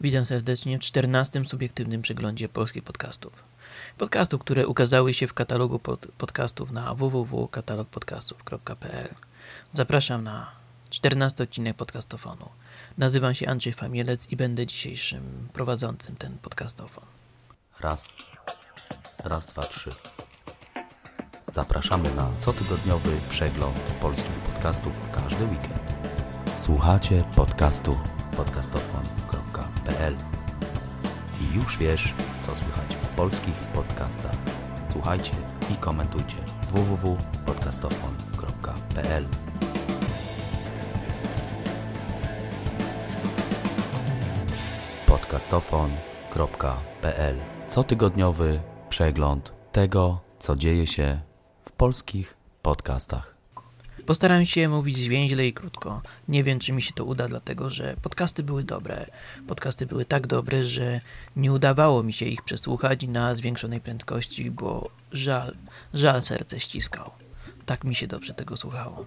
Witam serdecznie w 14. subiektywnym przeglądzie polskich podcastów. Podcastów, które ukazały się w katalogu pod podcastów na www.katalogpodcastów.pl. Zapraszam na 14 odcinek podcastofonu. Nazywam się Andrzej Famielec i będę dzisiejszym prowadzącym ten podcastofon. Raz, raz, dwa, trzy. Zapraszamy na cotygodniowy przegląd polskich podcastów każdy weekend. Słuchacie podcastu i już wiesz, co słychać w polskich podcastach. Słuchajcie i komentujcie www.podcastofon.pl podcastofon.pl Cotygodniowy przegląd tego, co dzieje się w polskich podcastach. Postaram się mówić zwięźle i krótko. Nie wiem, czy mi się to uda, dlatego że podcasty były dobre. Podcasty były tak dobre, że nie udawało mi się ich przesłuchać na zwiększonej prędkości, bo żal, żal serce ściskał. Tak mi się dobrze tego słuchało.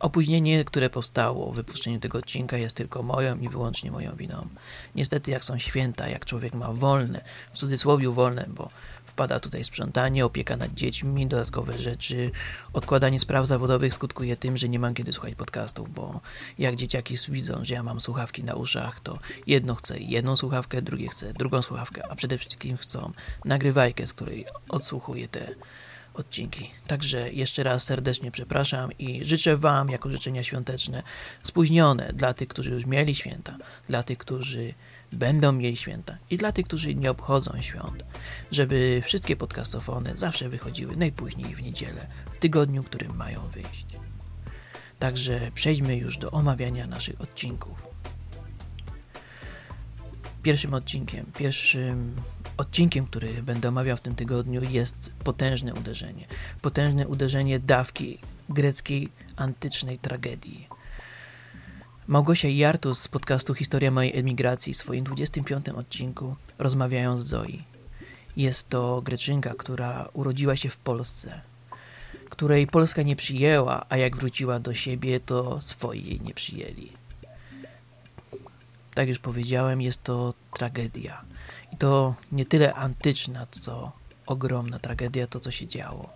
Opóźnienie, które powstało w wypuszczeniu tego odcinka jest tylko moją i wyłącznie moją winą. Niestety jak są święta, jak człowiek ma wolne, w cudzysłowie wolne, bo wpada tutaj sprzątanie, opieka nad dziećmi, dodatkowe rzeczy, odkładanie spraw zawodowych skutkuje tym, że nie mam kiedy słuchać podcastów, bo jak dzieciaki widzą, że ja mam słuchawki na uszach, to jedno chce jedną słuchawkę, drugie chce drugą słuchawkę, a przede wszystkim chcą nagrywajkę, z której odsłuchuję te odcinki. Także jeszcze raz serdecznie przepraszam i życzę Wam jako życzenia świąteczne spóźnione dla tych, którzy już mieli święta, dla tych, którzy będą mieli święta i dla tych, którzy nie obchodzą świąt, żeby wszystkie podcastofony zawsze wychodziły najpóźniej w niedzielę, w tygodniu, którym mają wyjść. Także przejdźmy już do omawiania naszych odcinków. Pierwszym odcinkiem, pierwszym odcinkiem, który będę omawiał w tym tygodniu jest potężne uderzenie. Potężne uderzenie dawki greckiej antycznej tragedii. Małgosia i Jartus z podcastu Historia mojej emigracji w swoim 25 odcinku rozmawiają z Zoi. Jest to Greczynka, która urodziła się w Polsce, której Polska nie przyjęła, a jak wróciła do siebie, to swoi jej nie przyjęli. Tak już powiedziałem, jest to tragedia. I to nie tyle antyczna, co ogromna tragedia, to co się działo.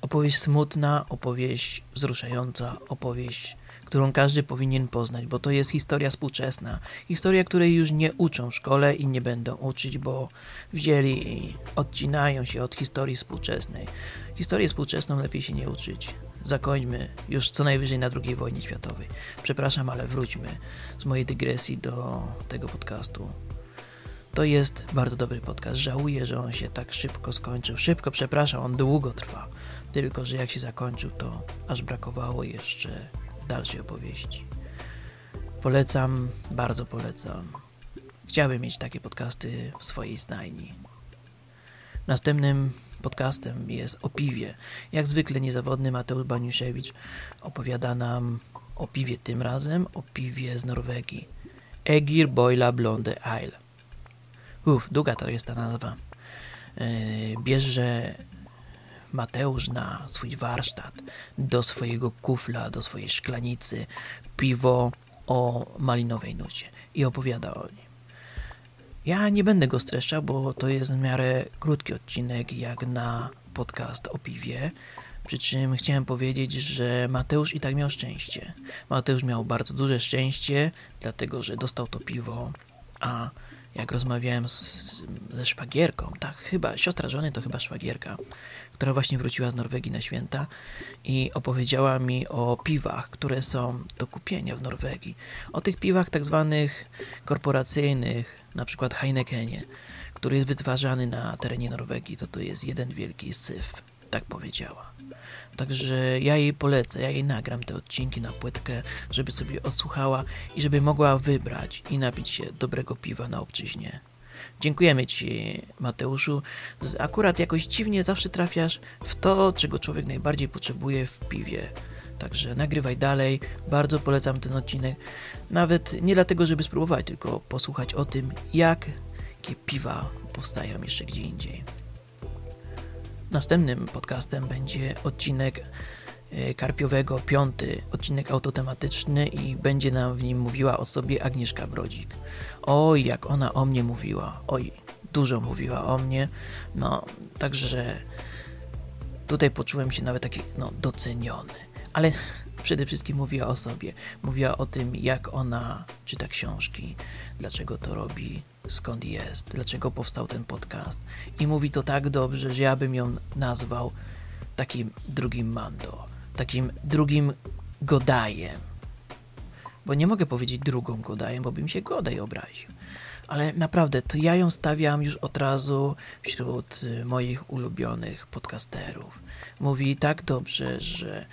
Opowieść smutna, opowieść wzruszająca, opowieść, którą każdy powinien poznać, bo to jest historia współczesna. Historia, której już nie uczą w szkole i nie będą uczyć, bo wzięli i odcinają się od historii współczesnej. Historię współczesną lepiej się nie uczyć. Zakończmy już co najwyżej na II wojnie światowej. Przepraszam, ale wróćmy z mojej dygresji do tego podcastu. To jest bardzo dobry podcast. Żałuję, że on się tak szybko skończył. Szybko, przepraszam, on długo trwa. Tylko, że jak się zakończył, to aż brakowało jeszcze dalszej opowieści. Polecam, bardzo polecam. Chciałbym mieć takie podcasty w swojej stajni. Następnym podcastem jest o piwie. Jak zwykle niezawodny Mateusz Baniuszewicz opowiada nam o piwie tym razem, o piwie z Norwegii. Egir Boila Blonde Ale. Uff, długa to jest ta nazwa. Yy, bierze Mateusz na swój warsztat, do swojego kufla, do swojej szklanicy piwo o malinowej nucie i opowiada o nim. Ja nie będę go streszczał, bo to jest w miarę krótki odcinek jak na podcast o piwie. Przy czym chciałem powiedzieć, że Mateusz i tak miał szczęście. Mateusz miał bardzo duże szczęście, dlatego że dostał to piwo, a jak rozmawiałem z, ze szwagierką, tak, chyba, siostra żony to chyba szwagierka, która właśnie wróciła z Norwegii na święta i opowiedziała mi o piwach, które są do kupienia w Norwegii. O tych piwach tak zwanych korporacyjnych, na przykład Heinekenie, który jest wytwarzany na terenie Norwegii, to to jest jeden wielki syf, tak powiedziała. Także ja jej polecę, ja jej nagram te odcinki na płytkę, żeby sobie odsłuchała i żeby mogła wybrać i napić się dobrego piwa na obczyźnie. Dziękujemy Ci, Mateuszu. Akurat jakoś dziwnie zawsze trafiasz w to, czego człowiek najbardziej potrzebuje w piwie. Także nagrywaj dalej. Bardzo polecam ten odcinek. Nawet nie dlatego, żeby spróbować, tylko posłuchać o tym, jakie piwa powstają jeszcze gdzie indziej. Następnym podcastem będzie odcinek e, Karpiowego, piąty odcinek autotematyczny i będzie nam w nim mówiła o sobie Agnieszka Brodzik. Oj, jak ona o mnie mówiła. Oj, dużo mówiła o mnie. No, także tutaj poczułem się nawet taki, no, doceniony. Ale przede wszystkim mówiła o sobie. Mówiła o tym, jak ona czyta książki, dlaczego to robi, skąd jest, dlaczego powstał ten podcast. I mówi to tak dobrze, że ja bym ją nazwał takim drugim Mando, takim drugim Godajem. Bo nie mogę powiedzieć drugą Godajem, bo bym się Godaj obraził. Ale naprawdę, to ja ją stawiam już od razu wśród y, moich ulubionych podcasterów. Mówi tak dobrze, że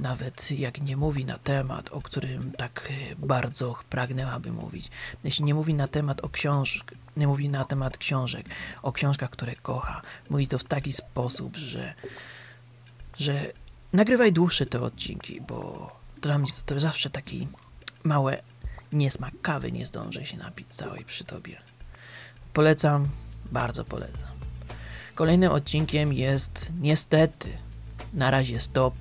nawet jak nie mówi na temat, o którym tak y, bardzo pragnę, aby mówić, jeśli nie mówi na temat o książk, nie mówi na temat książek, o książkach, które kocha, mówi to w taki sposób, że, że nagrywaj dłuższe te odcinki, bo dla mnie to, to zawsze taki małe niesmak kawy nie zdążę się napić całej przy tobie. Polecam, bardzo polecam. Kolejnym odcinkiem jest niestety na razie stop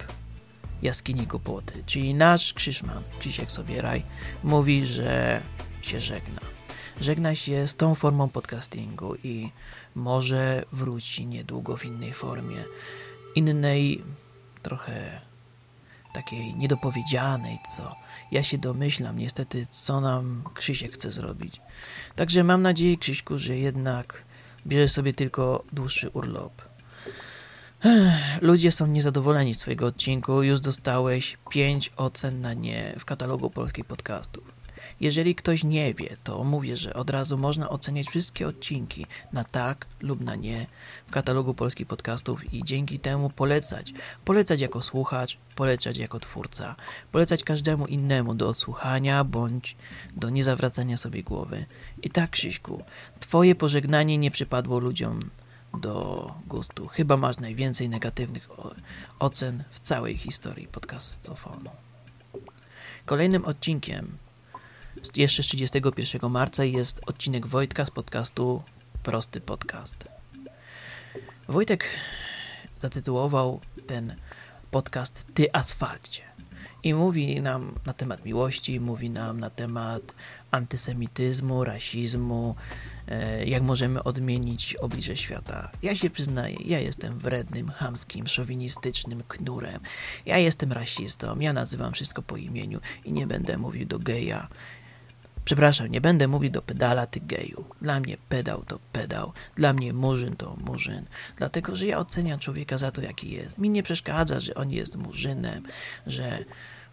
jaskini Głupoty, czyli nasz Krzyszman, Krzysiek Sobieraj, mówi, że się żegna. Żegna się z tą formą podcastingu i może wróci niedługo w innej formie, innej, trochę takiej niedopowiedzianej, co ja się domyślam niestety, co nam Krzysiek chce zrobić. Także mam nadzieję, Krzyśku, że jednak bierze sobie tylko dłuższy urlop. Ludzie są niezadowoleni z Twojego odcinku. Już dostałeś 5 ocen na nie w katalogu polskich podcastów. Jeżeli ktoś nie wie, to mówię, że od razu można oceniać wszystkie odcinki na tak lub na nie w katalogu polskich podcastów i dzięki temu polecać. Polecać jako słuchacz, polecać jako twórca, polecać każdemu innemu do odsłuchania bądź do niezawracania sobie głowy. I tak, Krzyśku, Twoje pożegnanie nie przypadło ludziom do gustu. Chyba masz najwięcej negatywnych ocen w całej historii podcastofonu. Kolejnym odcinkiem jeszcze z 31 marca jest odcinek Wojtka z podcastu Prosty Podcast. Wojtek zatytułował ten podcast Ty Asfalcie. I mówi nam na temat miłości, mówi nam na temat antysemityzmu, rasizmu, jak możemy odmienić oblicze świata. Ja się przyznaję, ja jestem wrednym, chamskim, szowinistycznym knurem. Ja jestem rasistą, ja nazywam wszystko po imieniu i nie będę mówił do geja Przepraszam, nie będę mówił do pedala, ty geju. Dla mnie pedał to pedał, dla mnie murzyn to murzyn. Dlatego, że ja oceniam człowieka za to, jaki jest. Mi nie przeszkadza, że on jest murzynem, że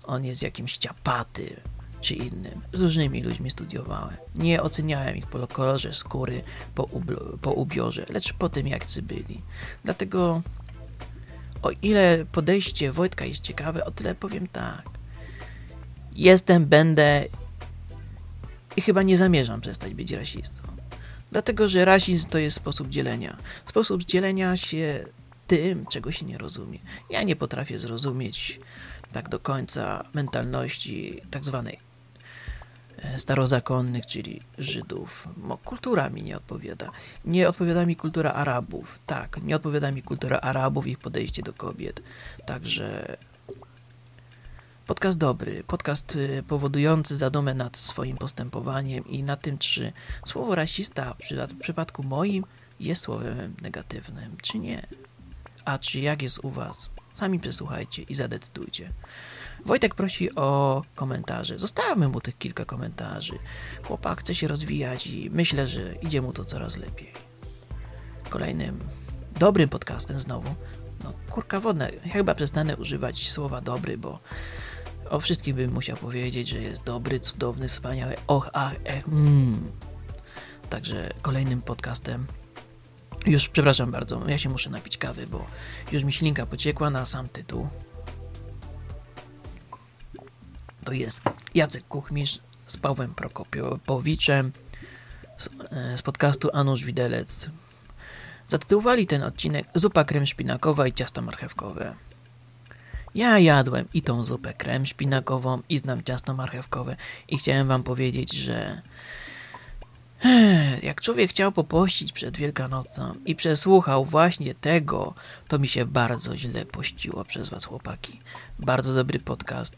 on jest jakimś ciapaty czy innym. Z różnymi ludźmi studiowałem. Nie oceniałem ich po kolorze skóry, po, po ubiorze, lecz po tym, jak byli. Dlatego, o ile podejście Wojtka jest ciekawe, o tyle powiem tak. Jestem, będę i chyba nie zamierzam przestać być rasistą. Dlatego, że rasizm to jest sposób dzielenia. Sposób dzielenia się tym, czego się nie rozumie. Ja nie potrafię zrozumieć tak do końca mentalności tak zwanej starozakonnych, czyli Żydów. Kultura mi nie odpowiada. Nie odpowiada mi kultura Arabów. Tak, nie odpowiada mi kultura Arabów, ich podejście do kobiet. Także Podcast dobry, podcast y, powodujący zadumę nad swoim postępowaniem i nad tym, czy słowo rasista w przypadku moim jest słowem negatywnym, czy nie. A czy jak jest u Was? Sami przesłuchajcie i zadecydujcie. Wojtek prosi o komentarze. Zostawmy mu tych kilka komentarzy. Chłopak chce się rozwijać i myślę, że idzie mu to coraz lepiej. Kolejnym dobrym podcastem znowu. No, kurka wodna. Ja chyba przestanę używać słowa dobry, bo o wszystkim bym musiał powiedzieć, że jest dobry, cudowny, wspaniały. Och, ach, ech, mm. Także kolejnym podcastem. Już przepraszam bardzo, ja się muszę napić kawy, bo już mi ślinka pociekła na sam tytuł. To jest Jacek Kuchmisz z Pawłem Prokopiowiczem z, e, z podcastu Anusz Widelec. Zatytułowali ten odcinek Zupa krem szpinakowa i ciasto marchewkowe. Ja jadłem i tą zupę krem szpinakową i znam ciasto marchewkowe i chciałem wam powiedzieć, że jak człowiek chciał popościć przed Wielkanocą i przesłuchał właśnie tego, to mi się bardzo źle pościło przez was chłopaki. Bardzo dobry podcast.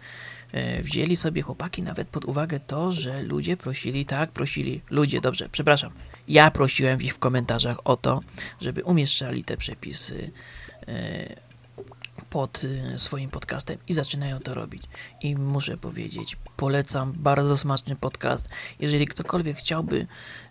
E, wzięli sobie chłopaki nawet pod uwagę to, że ludzie prosili, tak, prosili, ludzie, dobrze, przepraszam, ja prosiłem ich w komentarzach o to, żeby umieszczali te przepisy e, pod y, swoim podcastem i zaczynają to robić. I muszę powiedzieć, polecam bardzo smaczny podcast. Jeżeli ktokolwiek chciałby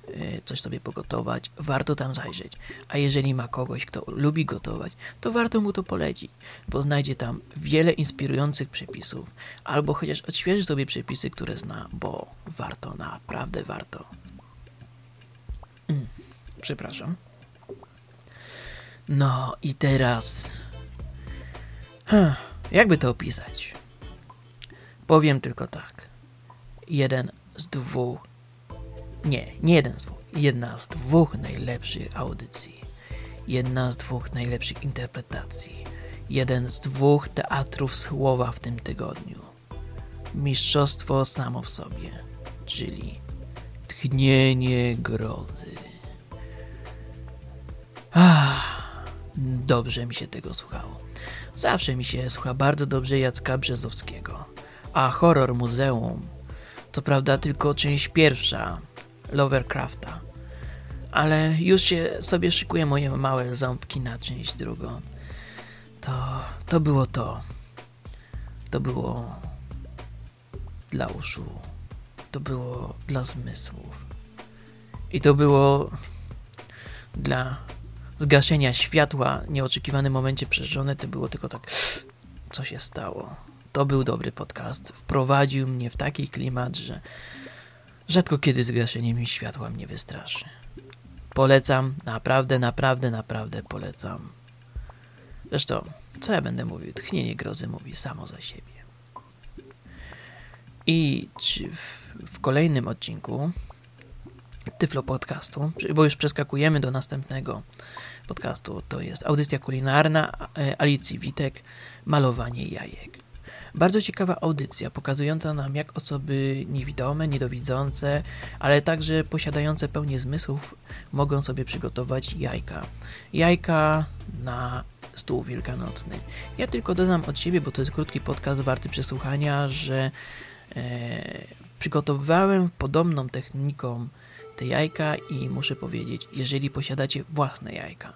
y, coś sobie pogotować, warto tam zajrzeć. A jeżeli ma kogoś, kto lubi gotować, to warto mu to polecić, bo znajdzie tam wiele inspirujących przepisów, albo chociaż odświeży sobie przepisy, które zna, bo warto, naprawdę warto. Mm, przepraszam. No i teraz jakby to opisać? Powiem tylko tak. Jeden z dwóch. Nie, nie jeden z dwóch. Jedna z dwóch najlepszych audycji. Jedna z dwóch najlepszych interpretacji. Jeden z dwóch teatrów słowa w tym tygodniu. Mistrzostwo samo w sobie, czyli tchnienie grozy. Ah, dobrze mi się tego słuchało. Zawsze mi się słucha bardzo dobrze Jacka Brzezowskiego. A horror muzeum, co prawda tylko część pierwsza Lovercrafta, ale już się sobie szykuję moje małe ząbki na część drugą. To, to było to. To było dla uszu. To było dla zmysłów. I to było dla zgaszenia światła w nieoczekiwanym momencie przez żonę, to było tylko tak, co się stało. To był dobry podcast. Wprowadził mnie w taki klimat, że rzadko kiedy zgaszenie mi światła mnie wystraszy. Polecam, naprawdę, naprawdę, naprawdę polecam. Zresztą, co ja będę mówił? Tchnienie grozy mówi samo za siebie. I w kolejnym odcinku Tyflo Podcastu, bo już przeskakujemy do następnego podcastu. To jest audycja kulinarna e, Alicji Witek, malowanie jajek. Bardzo ciekawa audycja, pokazująca nam, jak osoby niewidome, niedowidzące, ale także posiadające pełnię zmysłów mogą sobie przygotować jajka. Jajka na stół wielkanocny. Ja tylko dodam od siebie, bo to jest krótki podcast warty przesłuchania, że e, przygotowywałem podobną techniką te jajka i muszę powiedzieć, jeżeli posiadacie własne jajka,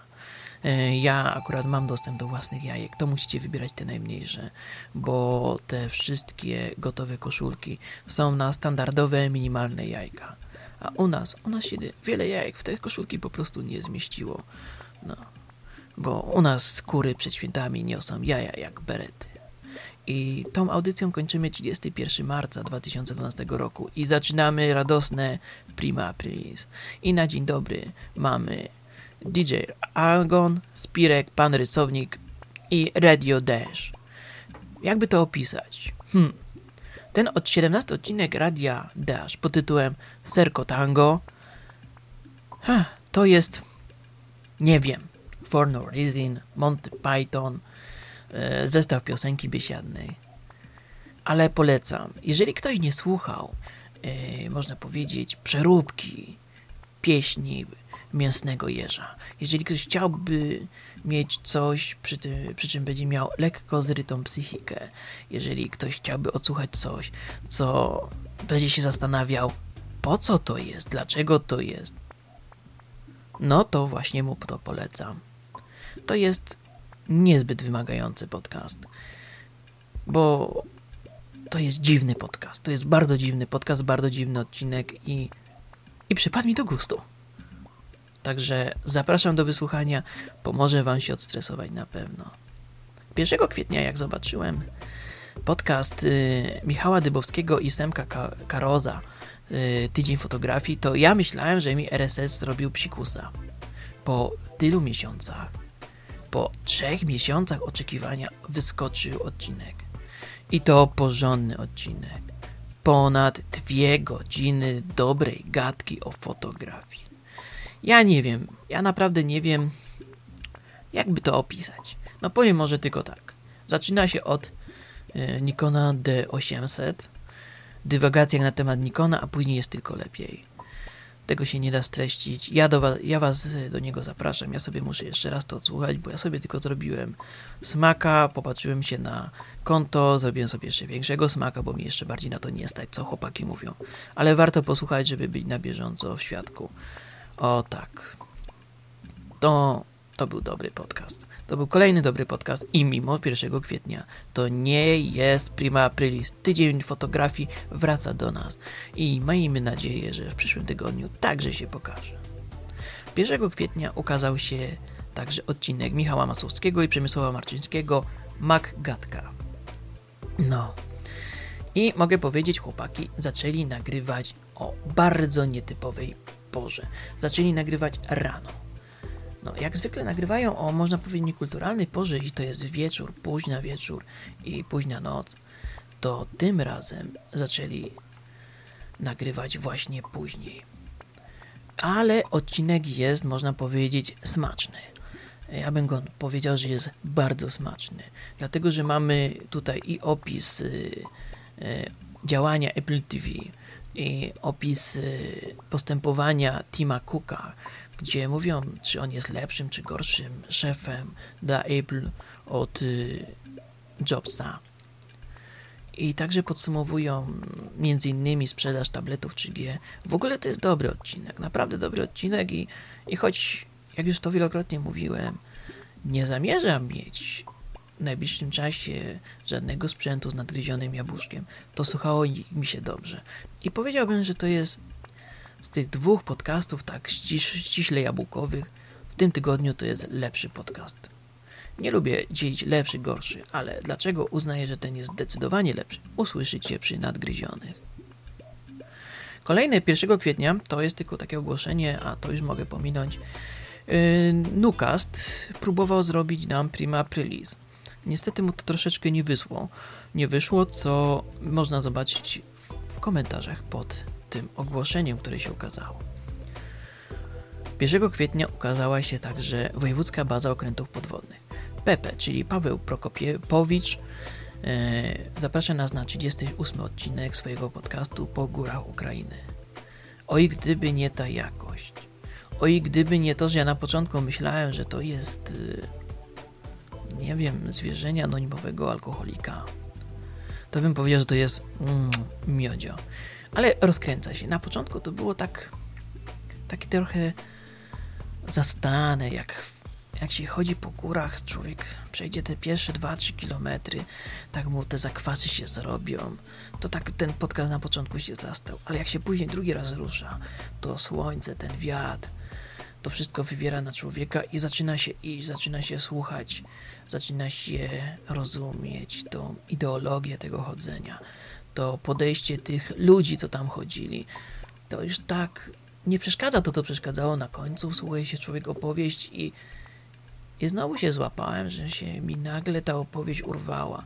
e, ja akurat mam dostęp do własnych jajek, to musicie wybierać te najmniejsze, bo te wszystkie gotowe koszulki są na standardowe, minimalne jajka. A u nas, u nas się wiele jajek w te koszulki po prostu nie zmieściło. No, bo u nas skóry przed świętami niosą jaja jak berety. I tą audycją kończymy 31 marca 2012 roku i zaczynamy radosne Prima Aprilis. I na dzień dobry mamy DJ Algon, Spirek, Pan Rysownik i Radio Dash. Jakby to opisać? Hmm. Ten od 17 odcinek Radia Dash pod tytułem Serco Tango ha, to jest nie wiem For No Reason, Monty Python, zestaw piosenki biesiadnej. Ale polecam. Jeżeli ktoś nie słuchał, e, można powiedzieć, przeróbki pieśni mięsnego jeża. Jeżeli ktoś chciałby mieć coś, przy, tym, przy czym będzie miał lekko zrytą psychikę, jeżeli ktoś chciałby odsłuchać coś, co będzie się zastanawiał, po co to jest, dlaczego to jest, no to właśnie mu to polecam. To jest niezbyt wymagający podcast, bo to jest dziwny podcast. To jest bardzo dziwny podcast, bardzo dziwny odcinek i, i przypadł mi do gustu. Także zapraszam do wysłuchania, pomoże Wam się odstresować na pewno. 1 kwietnia, jak zobaczyłem podcast y, Michała Dybowskiego i Semka Ka Karoza y, Tydzień Fotografii, to ja myślałem, że mi RSS zrobił psikusa. Po tylu miesiącach po trzech miesiącach oczekiwania wyskoczył odcinek. I to porządny odcinek. Ponad dwie godziny dobrej gadki o fotografii. Ja nie wiem, ja naprawdę nie wiem, jakby to opisać. No powiem może tylko tak. Zaczyna się od e, Nikona D800, dywagacja na temat Nikona, a później jest tylko lepiej. Tego się nie da streścić. Ja, do was, ja was do niego zapraszam. Ja sobie muszę jeszcze raz to odsłuchać, bo ja sobie tylko zrobiłem smaka, popatrzyłem się na konto, zrobiłem sobie jeszcze większego smaka, bo mi jeszcze bardziej na to nie stać, co chłopaki mówią. Ale warto posłuchać, żeby być na bieżąco w świadku. O tak. To, to był dobry podcast. To był kolejny dobry podcast i mimo 1 kwietnia to nie jest prima aprilis. Tydzień fotografii wraca do nas i miejmy nadzieję, że w przyszłym tygodniu także się pokaże. 1 kwietnia ukazał się także odcinek Michała Masowskiego i Przemysława Marczyńskiego Gatka. No. I mogę powiedzieć, chłopaki zaczęli nagrywać o bardzo nietypowej porze. Zaczęli nagrywać rano. No, jak zwykle nagrywają o, można powiedzieć, niekulturalnej porze i to jest wieczór, późna wieczór i późna noc, to tym razem zaczęli nagrywać właśnie później. Ale odcinek jest, można powiedzieć, smaczny. Ja bym go powiedział, że jest bardzo smaczny, dlatego że mamy tutaj i opis y, y, działania Apple TV, i opis postępowania Tima Cooka, gdzie mówią, czy on jest lepszym, czy gorszym szefem dla Apple od y, Jobsa. I także podsumowują innymi sprzedaż tabletów 3G. W ogóle to jest dobry odcinek, naprawdę dobry odcinek i, i choć, jak już to wielokrotnie mówiłem, nie zamierzam mieć w najbliższym czasie żadnego sprzętu z nadgryzionym jabłuszkiem, to słuchało mi się dobrze. I powiedziałbym, że to jest z tych dwóch podcastów, tak ściś, ściśle jabłkowych, w tym tygodniu to jest lepszy podcast. Nie lubię dzielić lepszy, gorszy, ale dlaczego uznaję, że ten jest zdecydowanie lepszy? Usłyszycie przy nadgryzionych. Kolejne 1 kwietnia to jest tylko takie ogłoszenie, a to już mogę pominąć. Yy, Nukast próbował zrobić nam prima aprilis. Niestety mu to troszeczkę nie wyszło. Nie wyszło, co można zobaczyć komentarzach pod tym ogłoszeniem, które się ukazało. 1 kwietnia ukazała się także Wojewódzka Baza Okrętów Podwodnych. Pepe, czyli Paweł Prokopiewicz, e, zaprasza nas na 38 odcinek swojego podcastu Po górach Ukrainy. Oj, gdyby nie ta jakość. Oj, gdyby nie to, że ja na początku myślałem, że to jest, e, nie wiem, zwierzenie anonimowego alkoholika. To bym powiedział, że to jest mm, miodzio. Ale rozkręca się. Na początku to było tak takie trochę zastane, jak, jak się chodzi po górach, człowiek przejdzie te pierwsze 2-3 kilometry, tak mu te zakwasy się zrobią, to tak ten podcast na początku się zastał, ale jak się później drugi raz rusza, to słońce, ten wiatr, to wszystko wywiera na człowieka i zaczyna się iść, zaczyna się słuchać, zaczyna się rozumieć tą ideologię tego chodzenia to podejście tych ludzi, co tam chodzili, to już tak nie przeszkadza to, co przeszkadzało na końcu. Słuchaj się człowiek opowieść i, i znowu się złapałem, że się mi nagle ta opowieść urwała.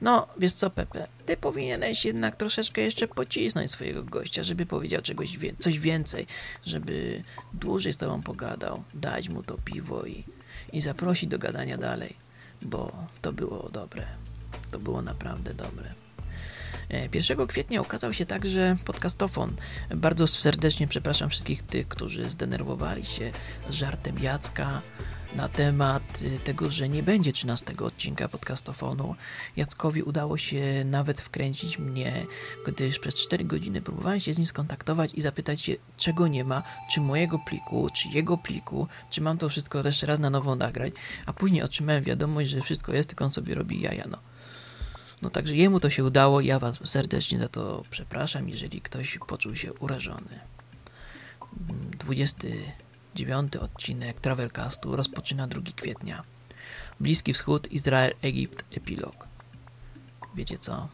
No, wiesz co, Pepe, ty powinieneś jednak troszeczkę jeszcze pocisnąć swojego gościa, żeby powiedział czegoś wie coś więcej, żeby dłużej z tobą pogadał, dać mu to piwo i, i zaprosić do gadania dalej, bo to było dobre. To było naprawdę dobre. 1 e, kwietnia ukazał się także podcastofon. Bardzo serdecznie przepraszam wszystkich tych, którzy zdenerwowali się żartem Jacka na temat y, tego, że nie będzie 13 odcinka podcastofonu. Jackowi udało się nawet wkręcić mnie, gdyż przez 4 godziny próbowałem się z nim skontaktować i zapytać się, czego nie ma, czy mojego pliku, czy jego pliku, czy mam to wszystko jeszcze raz na nowo nagrać, a później otrzymałem wiadomość, że wszystko jest, tylko on sobie robi jaja. No. No także jemu to się udało, ja was serdecznie za to przepraszam, jeżeli ktoś poczuł się urażony. 29 odcinek Travelcastu rozpoczyna 2 kwietnia. Bliski Wschód, Izrael, Egipt, epilog. Wiecie co?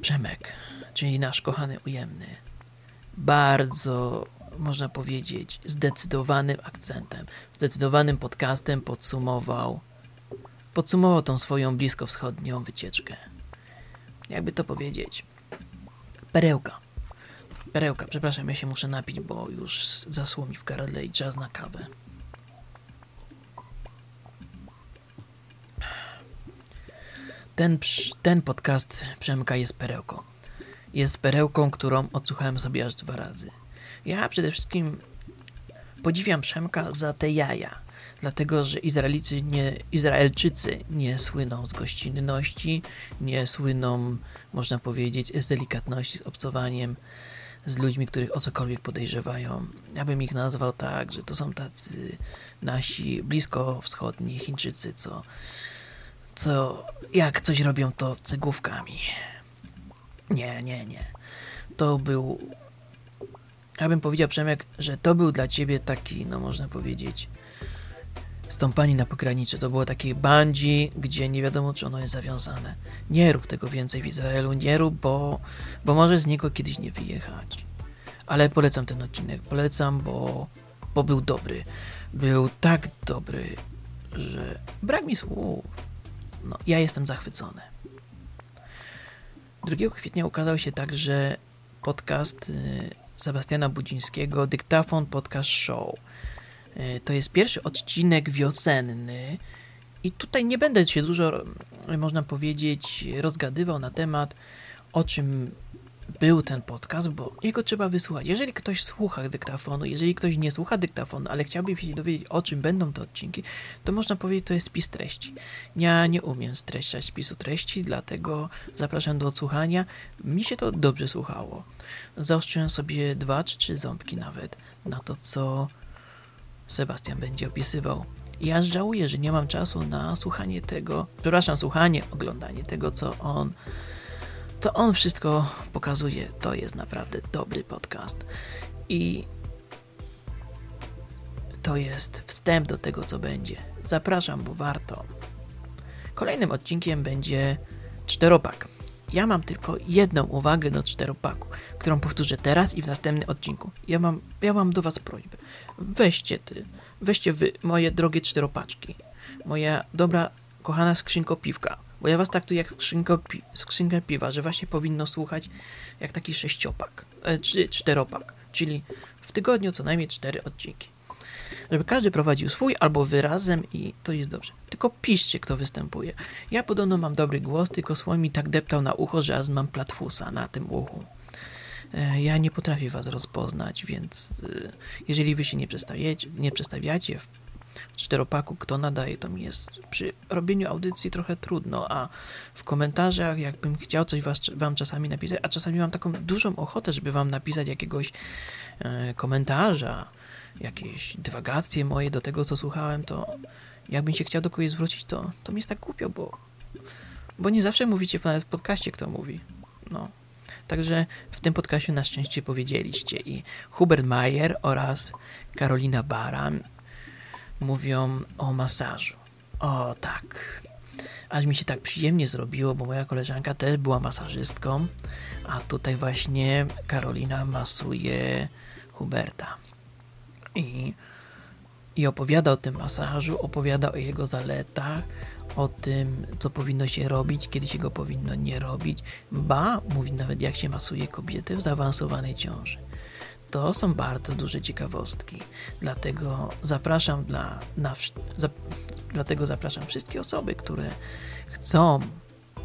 Przemek, czyli nasz kochany ujemny, bardzo, można powiedzieć, zdecydowanym akcentem, zdecydowanym podcastem podsumował podsumował tą swoją bliskowschodnią wycieczkę. Jakby to powiedzieć. Perełka. Perełka, przepraszam, ja się muszę napić, bo już zasło mi w gardle i czas na kawę. Ten, ten podcast Przemka jest perełką. jest perełką, którą odsłuchałem sobie aż dwa razy. Ja przede wszystkim podziwiam Przemka za te jaja, dlatego że Izraelicy nie, Izraelczycy nie słyną z gościnności, nie słyną, można powiedzieć, z delikatności, z obcowaniem z ludźmi, których o cokolwiek podejrzewają. Ja bym ich nazwał tak, że to są tacy nasi blisko wschodni Chińczycy, co, co jak coś robią, to cegłówkami. Nie, nie, nie. To był. Ja bym powiedział, Przemek, że to był dla ciebie taki, no można powiedzieć, stąpanie na pogranicze. To było takie bandzi, gdzie nie wiadomo, czy ono jest zawiązane. Nie rób tego więcej w Izraelu, nie rób, bo, bo może z niego kiedyś nie wyjechać. Ale polecam ten odcinek, polecam, bo, bo był dobry. Był tak dobry, że brak mi słów. No, ja jestem zachwycony. 2 kwietnia ukazał się także podcast y, Sebastiana Budzińskiego, Dyktafon Podcast Show. Y, to jest pierwszy odcinek wiosenny i tutaj nie będę się dużo, y, można powiedzieć, rozgadywał na temat, o czym był ten podcast, bo jego trzeba wysłuchać. Jeżeli ktoś słucha dyktafonu, jeżeli ktoś nie słucha dyktafonu, ale chciałby się dowiedzieć, o czym będą te odcinki, to można powiedzieć, to jest spis treści. Ja nie umiem streszczać spisu treści, dlatego zapraszam do odsłuchania. Mi się to dobrze słuchało. Zaostrzyłem sobie dwa czy trzy ząbki nawet na to, co Sebastian będzie opisywał. Ja żałuję, że nie mam czasu na słuchanie tego, przepraszam, słuchanie, oglądanie tego, co on to on wszystko pokazuje. To jest naprawdę dobry podcast. I to jest wstęp do tego, co będzie. Zapraszam, bo warto. Kolejnym odcinkiem będzie czteropak. Ja mam tylko jedną uwagę do czteropaku, którą powtórzę teraz i w następnym odcinku. Ja mam, ja mam do Was prośbę. Weźcie ty, weźcie wy moje drogie czteropaczki. Moja dobra, kochana skrzynko piwka bo ja was traktuję jak skrzynkę, pi skrzynkę piwa, że właśnie powinno słuchać jak taki sześciopak, e, czy czteropak, czyli w tygodniu co najmniej cztery odcinki. Żeby każdy prowadził swój albo wyrazem i to jest dobrze. Tylko piszcie, kto występuje. Ja podobno mam dobry głos, tylko słoń mi tak deptał na ucho, że aż mam platfusa na tym uchu. E, ja nie potrafię was rozpoznać, więc e, jeżeli wy się nie, nie przedstawiacie w w czteropaku, kto nadaje, to mi jest przy robieniu audycji trochę trudno, a w komentarzach, jakbym chciał coś was, wam czasami napisać, a czasami mam taką dużą ochotę, żeby wam napisać jakiegoś e, komentarza, jakieś dywagacje moje do tego, co słuchałem, to jakbym się chciał do kogoś zwrócić, to, to mi jest tak głupio, bo, bo nie zawsze mówicie w podcaście, kto mówi. No. Także w tym podcaście na szczęście powiedzieliście i Hubert Mayer oraz Karolina Baran mówią o masażu. O tak. Aż mi się tak przyjemnie zrobiło, bo moja koleżanka też była masażystką, a tutaj właśnie Karolina masuje Huberta. I, i opowiada o tym masażu, opowiada o jego zaletach, o tym, co powinno się robić, kiedy się go powinno nie robić. Ba, mówi nawet, jak się masuje kobiety w zaawansowanej ciąży. To są bardzo duże ciekawostki. Dlatego zapraszam dla, na, za, dlatego zapraszam wszystkie osoby, które chcą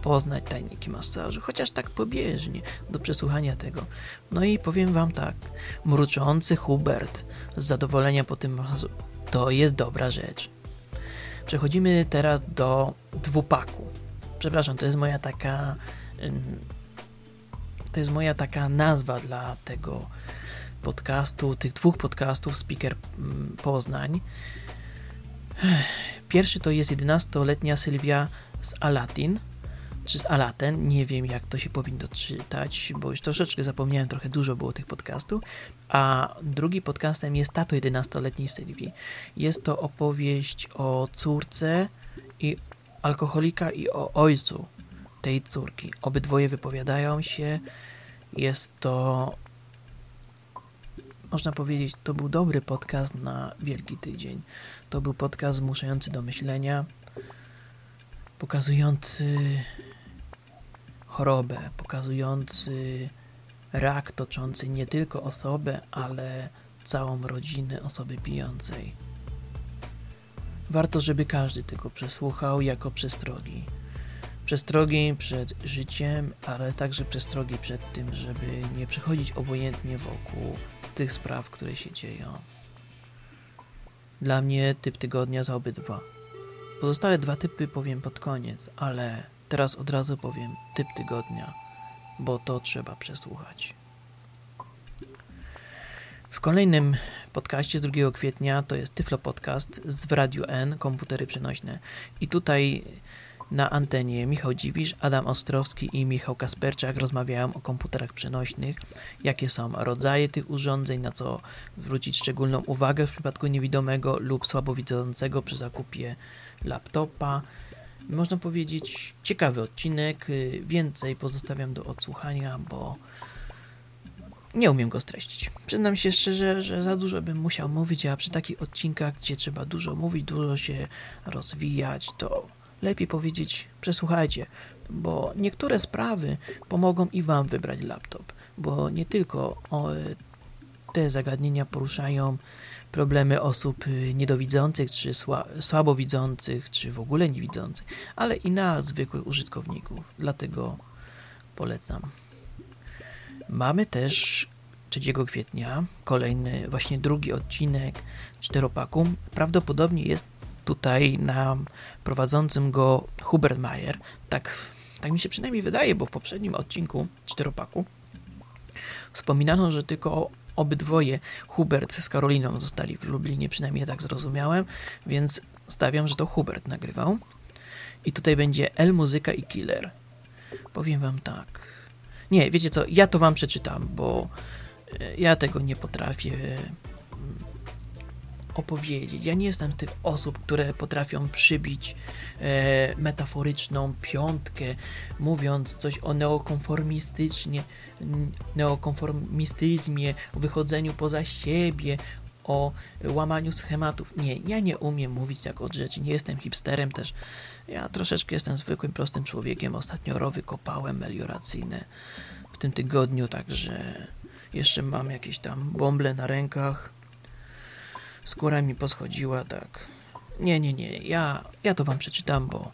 poznać tajniki masażu, chociaż tak pobieżnie, do przesłuchania tego. No i powiem wam tak, mruczący Hubert z zadowolenia po tym masażu, to jest dobra rzecz. Przechodzimy teraz do dwupaku. Przepraszam, to jest moja taka to jest moja taka nazwa dla tego podcastu, tych dwóch podcastów Speaker mm, Poznań. Pierwszy to jest 11-letnia Sylwia z Alatin, czy z Alaten, nie wiem jak to się powinno czytać, bo już troszeczkę zapomniałem, trochę dużo było tych podcastów. A drugi podcastem jest Tato 11-letniej Sylwii. Jest to opowieść o córce i alkoholika i o ojcu tej córki. Obydwoje wypowiadają się. Jest to można powiedzieć, to był dobry podcast na Wielki Tydzień. To był podcast zmuszający do myślenia, pokazujący chorobę, pokazujący rak toczący nie tylko osobę, ale całą rodzinę osoby pijącej. Warto, żeby każdy tego przesłuchał jako przestrogi. Przestrogi przed życiem, ale także przestrogi przed tym, żeby nie przechodzić obojętnie wokół tych spraw, które się dzieją. Dla mnie typ tygodnia za obydwa. Pozostałe dwa typy powiem pod koniec, ale teraz od razu powiem typ tygodnia, bo to trzeba przesłuchać. W kolejnym podcaście z 2 kwietnia to jest Tyflo Podcast z w Radiu N, komputery przenośne. I tutaj na antenie Michał Dziwisz, Adam Ostrowski i Michał Kasperczak rozmawiają o komputerach przenośnych, jakie są rodzaje tych urządzeń, na co zwrócić szczególną uwagę w przypadku niewidomego lub słabowidzącego przy zakupie laptopa. Można powiedzieć ciekawy odcinek, więcej pozostawiam do odsłuchania, bo nie umiem go streścić. Przyznam się szczerze, że za dużo bym musiał mówić, a przy takich odcinkach, gdzie trzeba dużo mówić, dużo się rozwijać, to lepiej powiedzieć przesłuchajcie, bo niektóre sprawy pomogą i Wam wybrać laptop, bo nie tylko te zagadnienia poruszają problemy osób niedowidzących, czy słabowidzących, czy w ogóle niewidzących, ale i na zwykłych użytkowników. Dlatego polecam. Mamy też 3 kwietnia kolejny, właśnie drugi odcinek czteropaku. Prawdopodobnie jest tutaj nam prowadzącym go Hubert Mayer. Tak, tak mi się przynajmniej wydaje, bo w poprzednim odcinku czteropaku wspominano, że tylko obydwoje, Hubert z Karoliną, zostali w Lublinie, przynajmniej tak zrozumiałem, więc stawiam, że to Hubert nagrywał. I tutaj będzie L Muzyka i Killer. Powiem wam tak. Nie, wiecie co, ja to wam przeczytam, bo e, ja tego nie potrafię opowiedzieć. Ja nie jestem tych osób, które potrafią przybić e, metaforyczną piątkę, mówiąc coś o neokonformistycznie, neokonformistyzmie, o wychodzeniu poza siebie, o łamaniu schematów. Nie, ja nie umiem mówić tak od rzeczy, nie jestem hipsterem też. Ja troszeczkę jestem zwykłym, prostym człowiekiem. Ostatnio rowy kopałem melioracyjne w tym tygodniu, także jeszcze mam jakieś tam bąble na rękach skóra mi poschodziła, tak. Nie, nie, nie, ja, ja to wam przeczytam, bo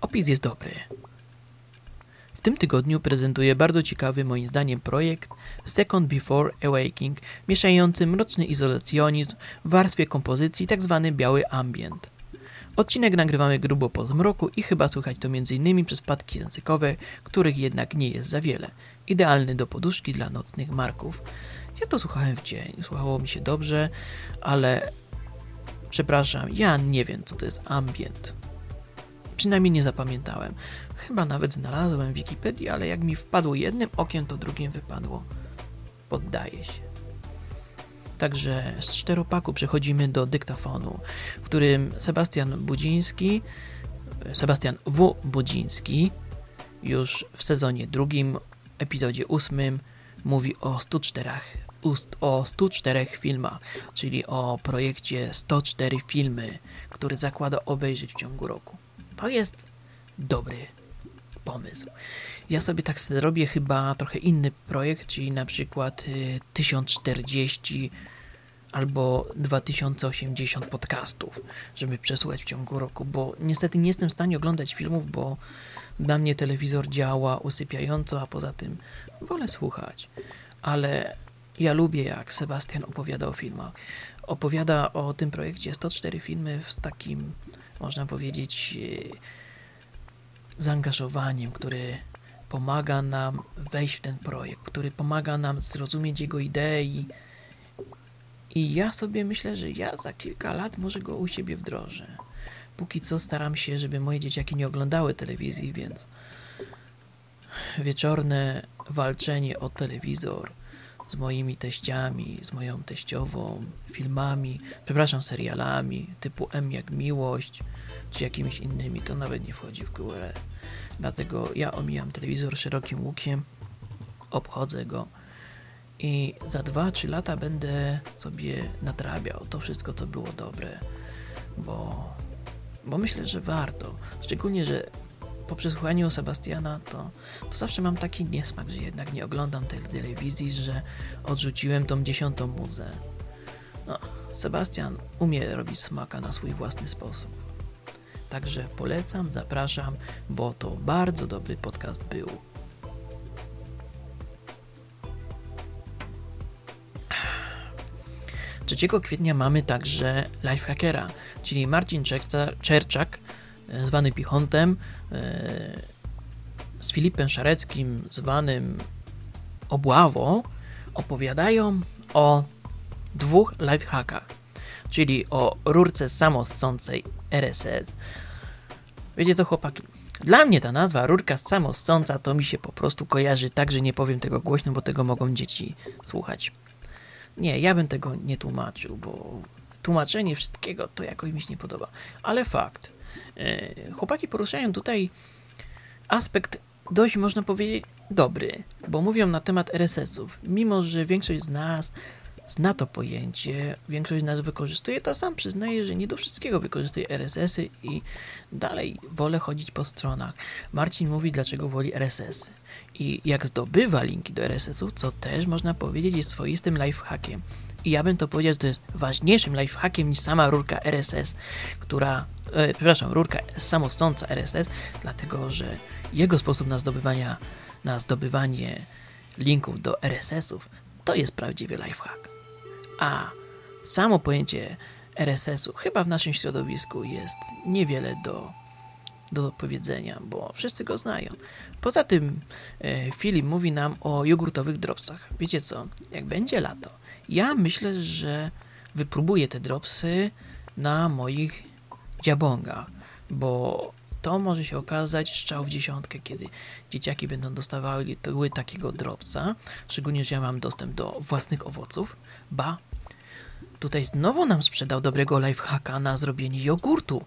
opis jest dobry. W tym tygodniu prezentuję bardzo ciekawy moim zdaniem projekt Second Before Awaking, mieszający mroczny izolacjonizm w warstwie kompozycji tzw. Tak biały ambient. Odcinek nagrywamy grubo po zmroku i chyba słychać to m.in. przez padki językowe, których jednak nie jest za wiele. Idealny do poduszki dla nocnych marków. Ja to słuchałem w dzień, słuchało mi się dobrze, ale przepraszam, ja nie wiem co to jest ambient. Przynajmniej nie zapamiętałem. Chyba nawet znalazłem w Wikipedii, ale jak mi wpadło jednym okiem, to drugim wypadło. Poddaję się. Także z czteropaku przechodzimy do dyktafonu, w którym Sebastian Budziński, Sebastian W. Budziński już w sezonie drugim, epizodzie ósmym mówi o 104 o 104 filmach, czyli o projekcie 104 filmy, który zakłada obejrzeć w ciągu roku. To jest dobry pomysł. Ja sobie tak robię chyba trochę inny projekt, czyli na przykład 1040 y, albo 2080 podcastów, żeby przesłuchać w ciągu roku, bo niestety nie jestem w stanie oglądać filmów, bo dla mnie telewizor działa usypiająco, a poza tym wolę słuchać. Ale ja lubię, jak Sebastian opowiada o filmach. Opowiada o tym projekcie 104 filmy z takim, można powiedzieć, e, zaangażowaniem, który pomaga nam wejść w ten projekt, który pomaga nam zrozumieć jego idei. I ja sobie myślę, że ja za kilka lat może go u siebie wdrożę. Póki co staram się, żeby moje dzieciaki nie oglądały telewizji, więc wieczorne walczenie o telewizor z moimi teściami, z moją teściową, filmami, przepraszam, serialami typu M jak Miłość, czy jakimiś innymi, to nawet nie wchodzi w QRE. Dlatego ja omijam telewizor szerokim łukiem, obchodzę go i za 2-3 lata będę sobie nadrabiał to wszystko, co było dobre, bo, bo myślę, że warto. Szczególnie, że po przesłuchaniu Sebastiana to, to zawsze mam taki niesmak, że jednak nie oglądam tej telewizji, że odrzuciłem tą dziesiątą muzę. No, Sebastian umie robić smaka na swój własny sposób. Także polecam, zapraszam, bo to bardzo dobry podcast był. 3 kwietnia mamy także Lifehackera, czyli Marcin Czerczak, zwany Pichontem, e, z Filipem Szareckim, zwanym Obławo, opowiadają o dwóch lifehackach, czyli o rurce samossącej RSS. Wiecie co, chłopaki? Dla mnie ta nazwa rurka samossąca to mi się po prostu kojarzy tak, że nie powiem tego głośno, bo tego mogą dzieci słuchać. Nie, ja bym tego nie tłumaczył, bo tłumaczenie wszystkiego to jakoś mi się nie podoba. Ale fakt. E, chłopaki poruszają tutaj aspekt dość, można powiedzieć, dobry, bo mówią na temat RSS-ów. Mimo, że większość z nas zna to pojęcie, większość z nas wykorzystuje, to sam przyznaję, że nie do wszystkiego wykorzystuje RSS-y i dalej wolę chodzić po stronach. Marcin mówi, dlaczego woli RSS-y i jak zdobywa linki do RSS-u, co też można powiedzieć jest swoistym lifehackiem. I ja bym to powiedział, że to jest ważniejszym lifehackiem niż sama rurka RSS, która, e, przepraszam, rurka samostąca RSS, dlatego że jego sposób na zdobywania, na zdobywanie linków do RSS-ów to jest prawdziwy lifehack. A samo pojęcie RSS-u chyba w naszym środowisku jest niewiele do, do powiedzenia, bo wszyscy go znają. Poza tym e, Filip mówi nam o jogurtowych dropsach. Wiecie co, jak będzie lato, ja myślę, że wypróbuję te dropsy na moich dziabongach, bo to może się okazać strzał w dziesiątkę, kiedy dzieciaki będą dostawały takiego dropsa, szczególnie, że ja mam dostęp do własnych owoców, ba, tutaj znowu nam sprzedał dobrego lifehacka na zrobienie jogurtu.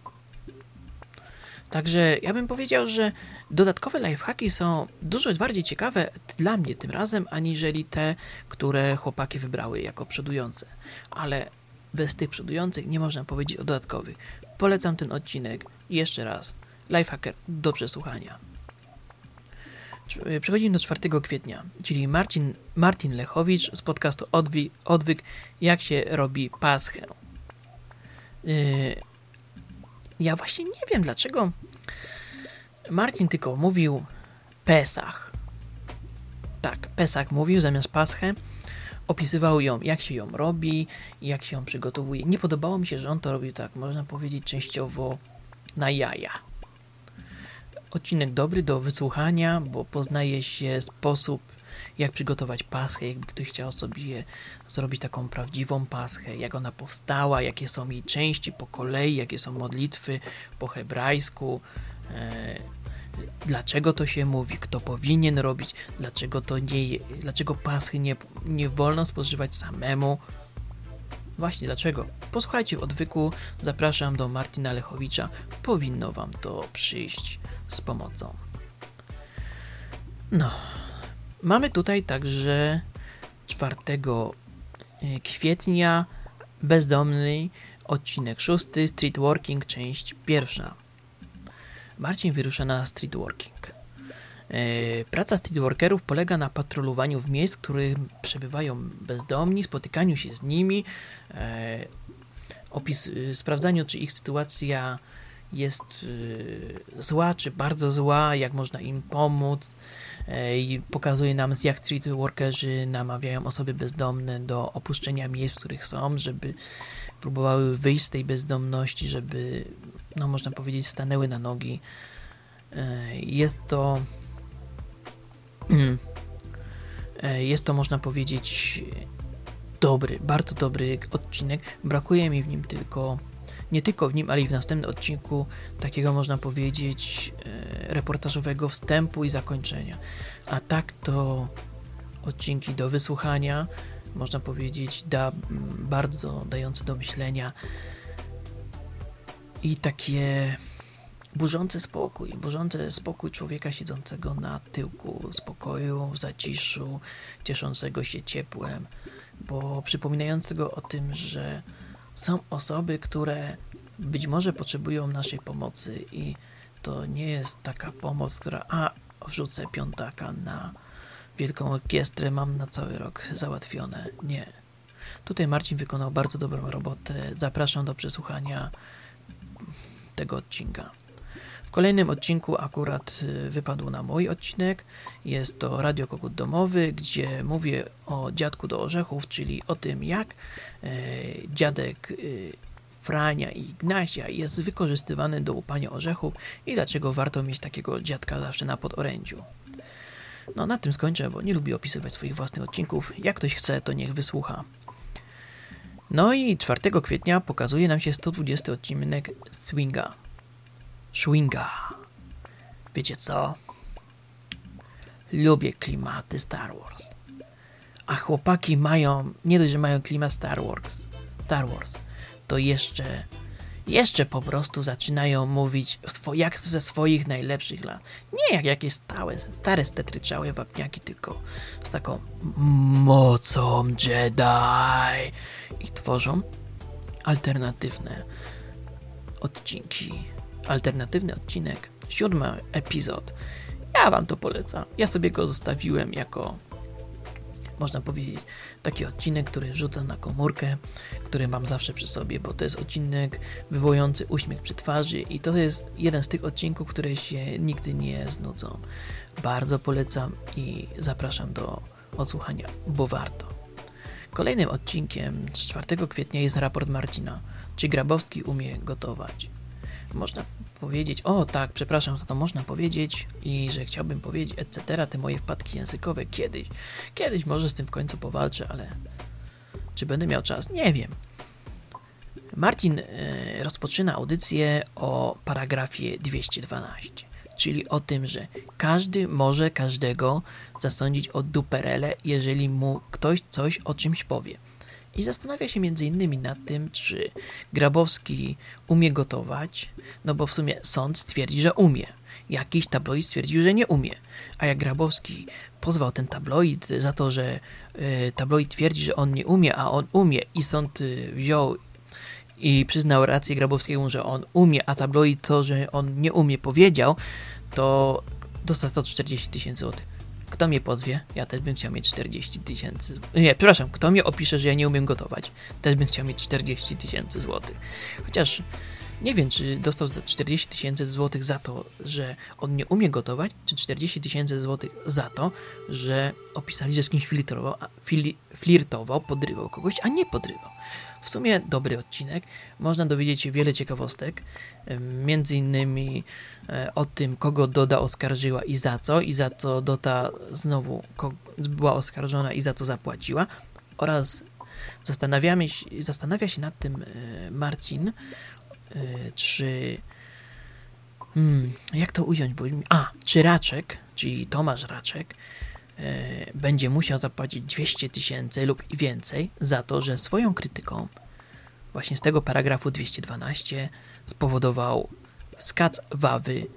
Także ja bym powiedział, że dodatkowe lifehacki są dużo bardziej ciekawe dla mnie tym razem, aniżeli te, które chłopaki wybrały jako przodujące. Ale bez tych przodujących nie można powiedzieć o dodatkowych. Polecam ten odcinek jeszcze raz. Lifehacker do przesłuchania. Przechodzimy do 4 kwietnia, czyli Marcin, Martin Lechowicz z podcastu Odwyk, Odwyk jak się robi paschę. Yy, ja właśnie nie wiem dlaczego Martin tylko mówił Pesach. Tak, Pesach mówił zamiast Paschę. Opisywał ją, jak się ją robi, jak się ją przygotowuje. Nie podobało mi się, że on to robił tak, można powiedzieć, częściowo na jaja. Odcinek dobry do wysłuchania, bo poznaje się sposób, jak przygotować paschę, jakby ktoś chciał sobie zrobić taką prawdziwą paschę, jak ona powstała, jakie są jej części po kolei, jakie są modlitwy po hebrajsku, e, dlaczego to się mówi, kto powinien robić, dlaczego to nie, dlaczego paschy nie, nie wolno spożywać samemu. Właśnie dlaczego? Posłuchajcie w odwyku, zapraszam do Martina Lechowicza, powinno Wam to przyjść z pomocą. No, mamy tutaj także 4 e, kwietnia bezdomny odcinek 6, streetworking, część pierwsza. Marcin wyrusza na streetworking. E, praca streetworkerów polega na patrolowaniu w miejsc, w których przebywają bezdomni, spotykaniu się z nimi, e, opis, sprawdzaniu, czy ich sytuacja jest zła, czy bardzo zła, jak można im pomóc. E, I pokazuje nam, jak street workerzy namawiają osoby bezdomne do opuszczenia miejsc, w których są, żeby próbowały wyjść z tej bezdomności, żeby, no można powiedzieć, stanęły na nogi. E, jest to. Mm, e, jest to, można powiedzieć, dobry, bardzo dobry odcinek. Brakuje mi w nim tylko nie tylko w nim, ale i w następnym odcinku takiego można powiedzieć e, reportażowego wstępu i zakończenia. A tak to odcinki do wysłuchania, można powiedzieć, da bardzo dające do myślenia i takie burzące spokój, burzące spokój człowieka siedzącego na tyłku spokoju, zaciszu, cieszącego się ciepłem, bo przypominającego o tym, że są osoby, które być może potrzebują naszej pomocy i to nie jest taka pomoc, która a wrzucę piątaka na wielką orkiestrę, mam na cały rok załatwione. Nie. Tutaj Marcin wykonał bardzo dobrą robotę. Zapraszam do przesłuchania tego odcinka. kolejnym odcinku akurat y, wypadł na mój odcinek. Jest to Radio Kogut Domowy, gdzie mówię o dziadku do orzechów, czyli o tym, jak e, dziadek y, Frania i Ignacia jest wykorzystywany do łupania orzechów i dlaczego warto mieć takiego dziadka zawsze na podorędziu. No na tym skończę, bo nie lubię opisywać swoich własnych odcinków. Jak ktoś chce, to niech wysłucha. No i 4 kwietnia pokazuje nam się 120 odcinek Swinga. Swinga. Wiecie co? Lubię klimaty Star Wars. A chłopaki mają, nie dość, że mają klimat Star Wars, Star Wars, to jeszcze, jeszcze po prostu zaczynają mówić jak ze swoich najlepszych lat. Nie jak jakieś stałe, stare stetryczałe wapniaki, tylko z taką mocą Jedi i tworzą alternatywne odcinki. Alternatywny odcinek, siódmy epizod. Ja wam to polecam. Ja sobie go zostawiłem jako można powiedzieć, taki odcinek, który rzucam na komórkę, który mam zawsze przy sobie, bo to jest odcinek wywołujący uśmiech przy twarzy i to jest jeden z tych odcinków, które się nigdy nie znudzą. Bardzo polecam i zapraszam do odsłuchania, bo warto. Kolejnym odcinkiem z 4 kwietnia jest raport Marcina. Czy Grabowski umie gotować? Można powiedzieć, o tak, przepraszam, co to można powiedzieć i że chciałbym powiedzieć, etc., te moje wpadki językowe kiedyś. Kiedyś może z tym w końcu powalczę, ale czy będę miał czas? Nie wiem. Marcin e, rozpoczyna audycję o paragrafie 212, czyli o tym, że każdy może każdego zasądzić o duperele, jeżeli mu ktoś coś o czymś powie i zastanawia się między innymi nad tym, czy Grabowski umie gotować, no bo w sumie sąd stwierdzi, że umie. Jakiś tabloid stwierdził, że nie umie. A jak Grabowski pozwał ten tabloid za to, że y, tabloid twierdzi, że on nie umie, a on umie i sąd y, wziął i przyznał rację Grabowskiemu, że on umie, a tabloid to, że on nie umie powiedział, to dostał 140 tysięcy złotych. Kto mnie pozwie? Ja też bym chciał mieć 40 tysięcy. Nie, przepraszam, kto mnie opisze, że ja nie umiem gotować? Też bym chciał mieć 40 tysięcy złotych. Chociaż nie wiem, czy dostał 40 tysięcy złotych za to, że on nie umie gotować, czy 40 tysięcy złotych za to, że opisali, że z kimś flirtował, flirtował, podrywał kogoś, a nie podrywał. W sumie dobry odcinek. Można dowiedzieć się wiele ciekawostek, między innymi e, o tym, kogo Doda oskarżyła i za co, i za co Dota znowu była oskarżona i za co zapłaciła, oraz zastanawiamy się, zastanawia się nad tym e, Marcin, e, czy hmm, jak to ująć, bo a, czy Raczek, czyli Tomasz Raczek będzie musiał zapłacić 200 tysięcy lub i więcej za to, że swoją krytyką właśnie z tego paragrafu 212 spowodował skac Wawy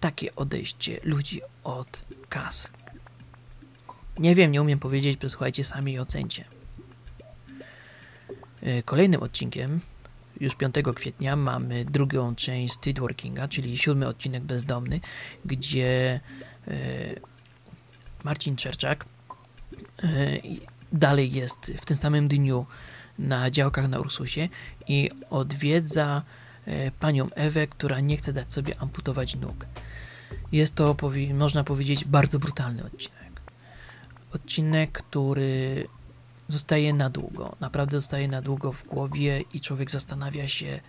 takie odejście ludzi od kas. Nie wiem, nie umiem powiedzieć, przesłuchajcie sami i ocencie. E, kolejnym odcinkiem, już 5 kwietnia, mamy drugą część Streetworkinga, czyli siódmy odcinek Bezdomny, gdzie e, Marcin Czerczak e, dalej jest w tym samym dniu na działkach na Ursusie i odwiedza e, panią Ewę, która nie chce dać sobie amputować nóg. Jest to, można powiedzieć, bardzo brutalny odcinek. Odcinek, który zostaje na długo. Naprawdę zostaje na długo w głowie i człowiek zastanawia się,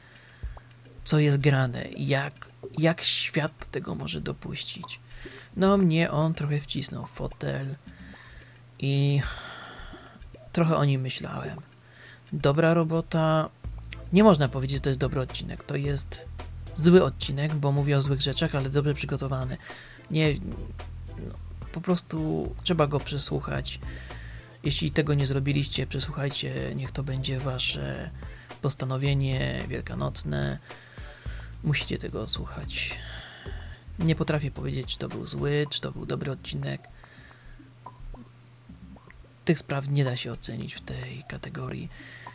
co jest grane, jak, jak świat tego może dopuścić. No mnie on trochę wcisnął w fotel i trochę o nim myślałem. Dobra robota. Nie można powiedzieć, że to jest dobry odcinek. To jest zły odcinek, bo mówię o złych rzeczach, ale dobrze przygotowany. Nie, no, po prostu trzeba go przesłuchać. Jeśli tego nie zrobiliście, przesłuchajcie, niech to będzie wasze postanowienie wielkanocne. Musicie tego słuchać. Nie potrafię powiedzieć, czy to był zły, czy to był dobry odcinek. Tych spraw nie da się ocenić w tej kategorii.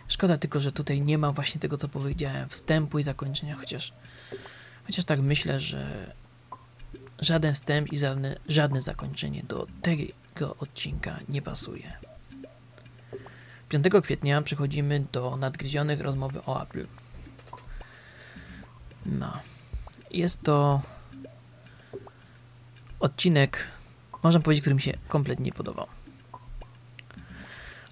Szkoda tylko, że tutaj nie ma właśnie tego, co powiedziałem, wstępu i zakończenia, chociaż, chociaż tak myślę, że żaden wstęp i żadne, żadne zakończenie do tego odcinka nie pasuje. 5 kwietnia przechodzimy do nadgryzionych rozmowy o Apple. No. Jest to odcinek, można powiedzieć, który mi się kompletnie nie podobał.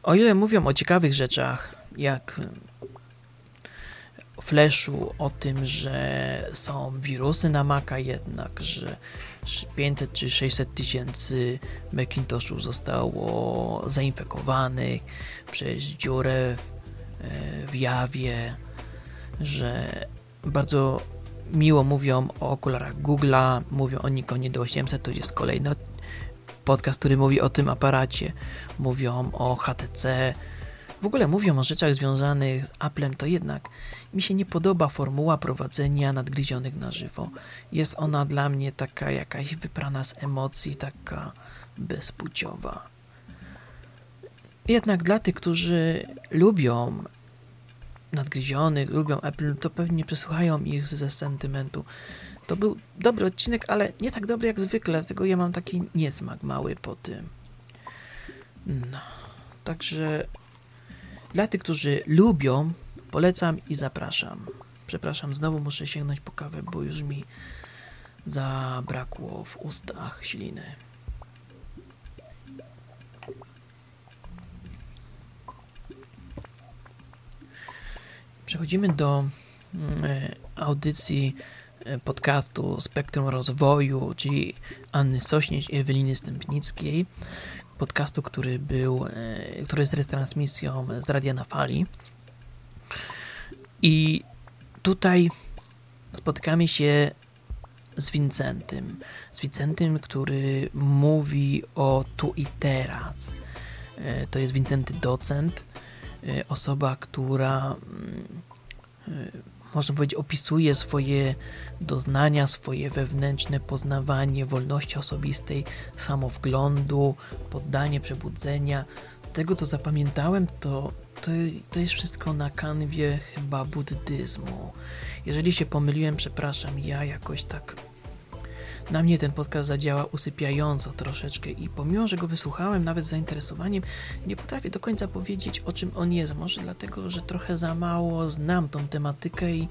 O ile mówią o ciekawych rzeczach, jak Flashu, o tym, że są wirusy na Maca jednak, że 500 czy 600 tysięcy Macintoshów zostało zainfekowanych przez dziurę w jawie, że bardzo miło mówią o okularach Google'a, mówią o Nikonie D800, to jest kolejny podcast, który mówi o tym aparacie, mówią o HTC, w ogóle mówią o rzeczach związanych z Applem, to jednak mi się nie podoba formuła prowadzenia nadgryzionych na żywo. Jest ona dla mnie taka jakaś wyprana z emocji, taka bezpłciowa. Jednak dla tych, którzy lubią nadgryzionych, lubią Apple, to pewnie przesłuchają ich ze sentymentu. To był dobry odcinek, ale nie tak dobry jak zwykle, dlatego ja mam taki niesmak mały po tym. No, także dla tych, którzy lubią, polecam i zapraszam. Przepraszam, znowu muszę sięgnąć po kawę, bo już mi zabrakło w ustach śliny. Przechodzimy do mm, e, audycji e, podcastu Spektrum Rozwoju, czyli Anny Sośnieć i Eweliny Stępnickiej. Podcastu, który był, e, który jest retransmisją z Radia na Fali. I tutaj spotykamy się z Wincentym. Z Wincentym, który mówi o tu i teraz. To jest Wincenty docent osoba, która mm, e, można powiedzieć, opisuje swoje doznania, swoje wewnętrzne poznawanie wolności osobistej, samowglądu, poddanie, przebudzenia. Z tego, co zapamiętałem, to, to, to jest wszystko na kanwie chyba buddyzmu. Jeżeli się pomyliłem, przepraszam, ja jakoś tak na mnie ten podcast zadziała usypiająco troszeczkę i pomimo, że go wysłuchałem nawet z zainteresowaniem, nie potrafię do końca powiedzieć o czym on jest. Może dlatego, że trochę za mało znam tą tematykę i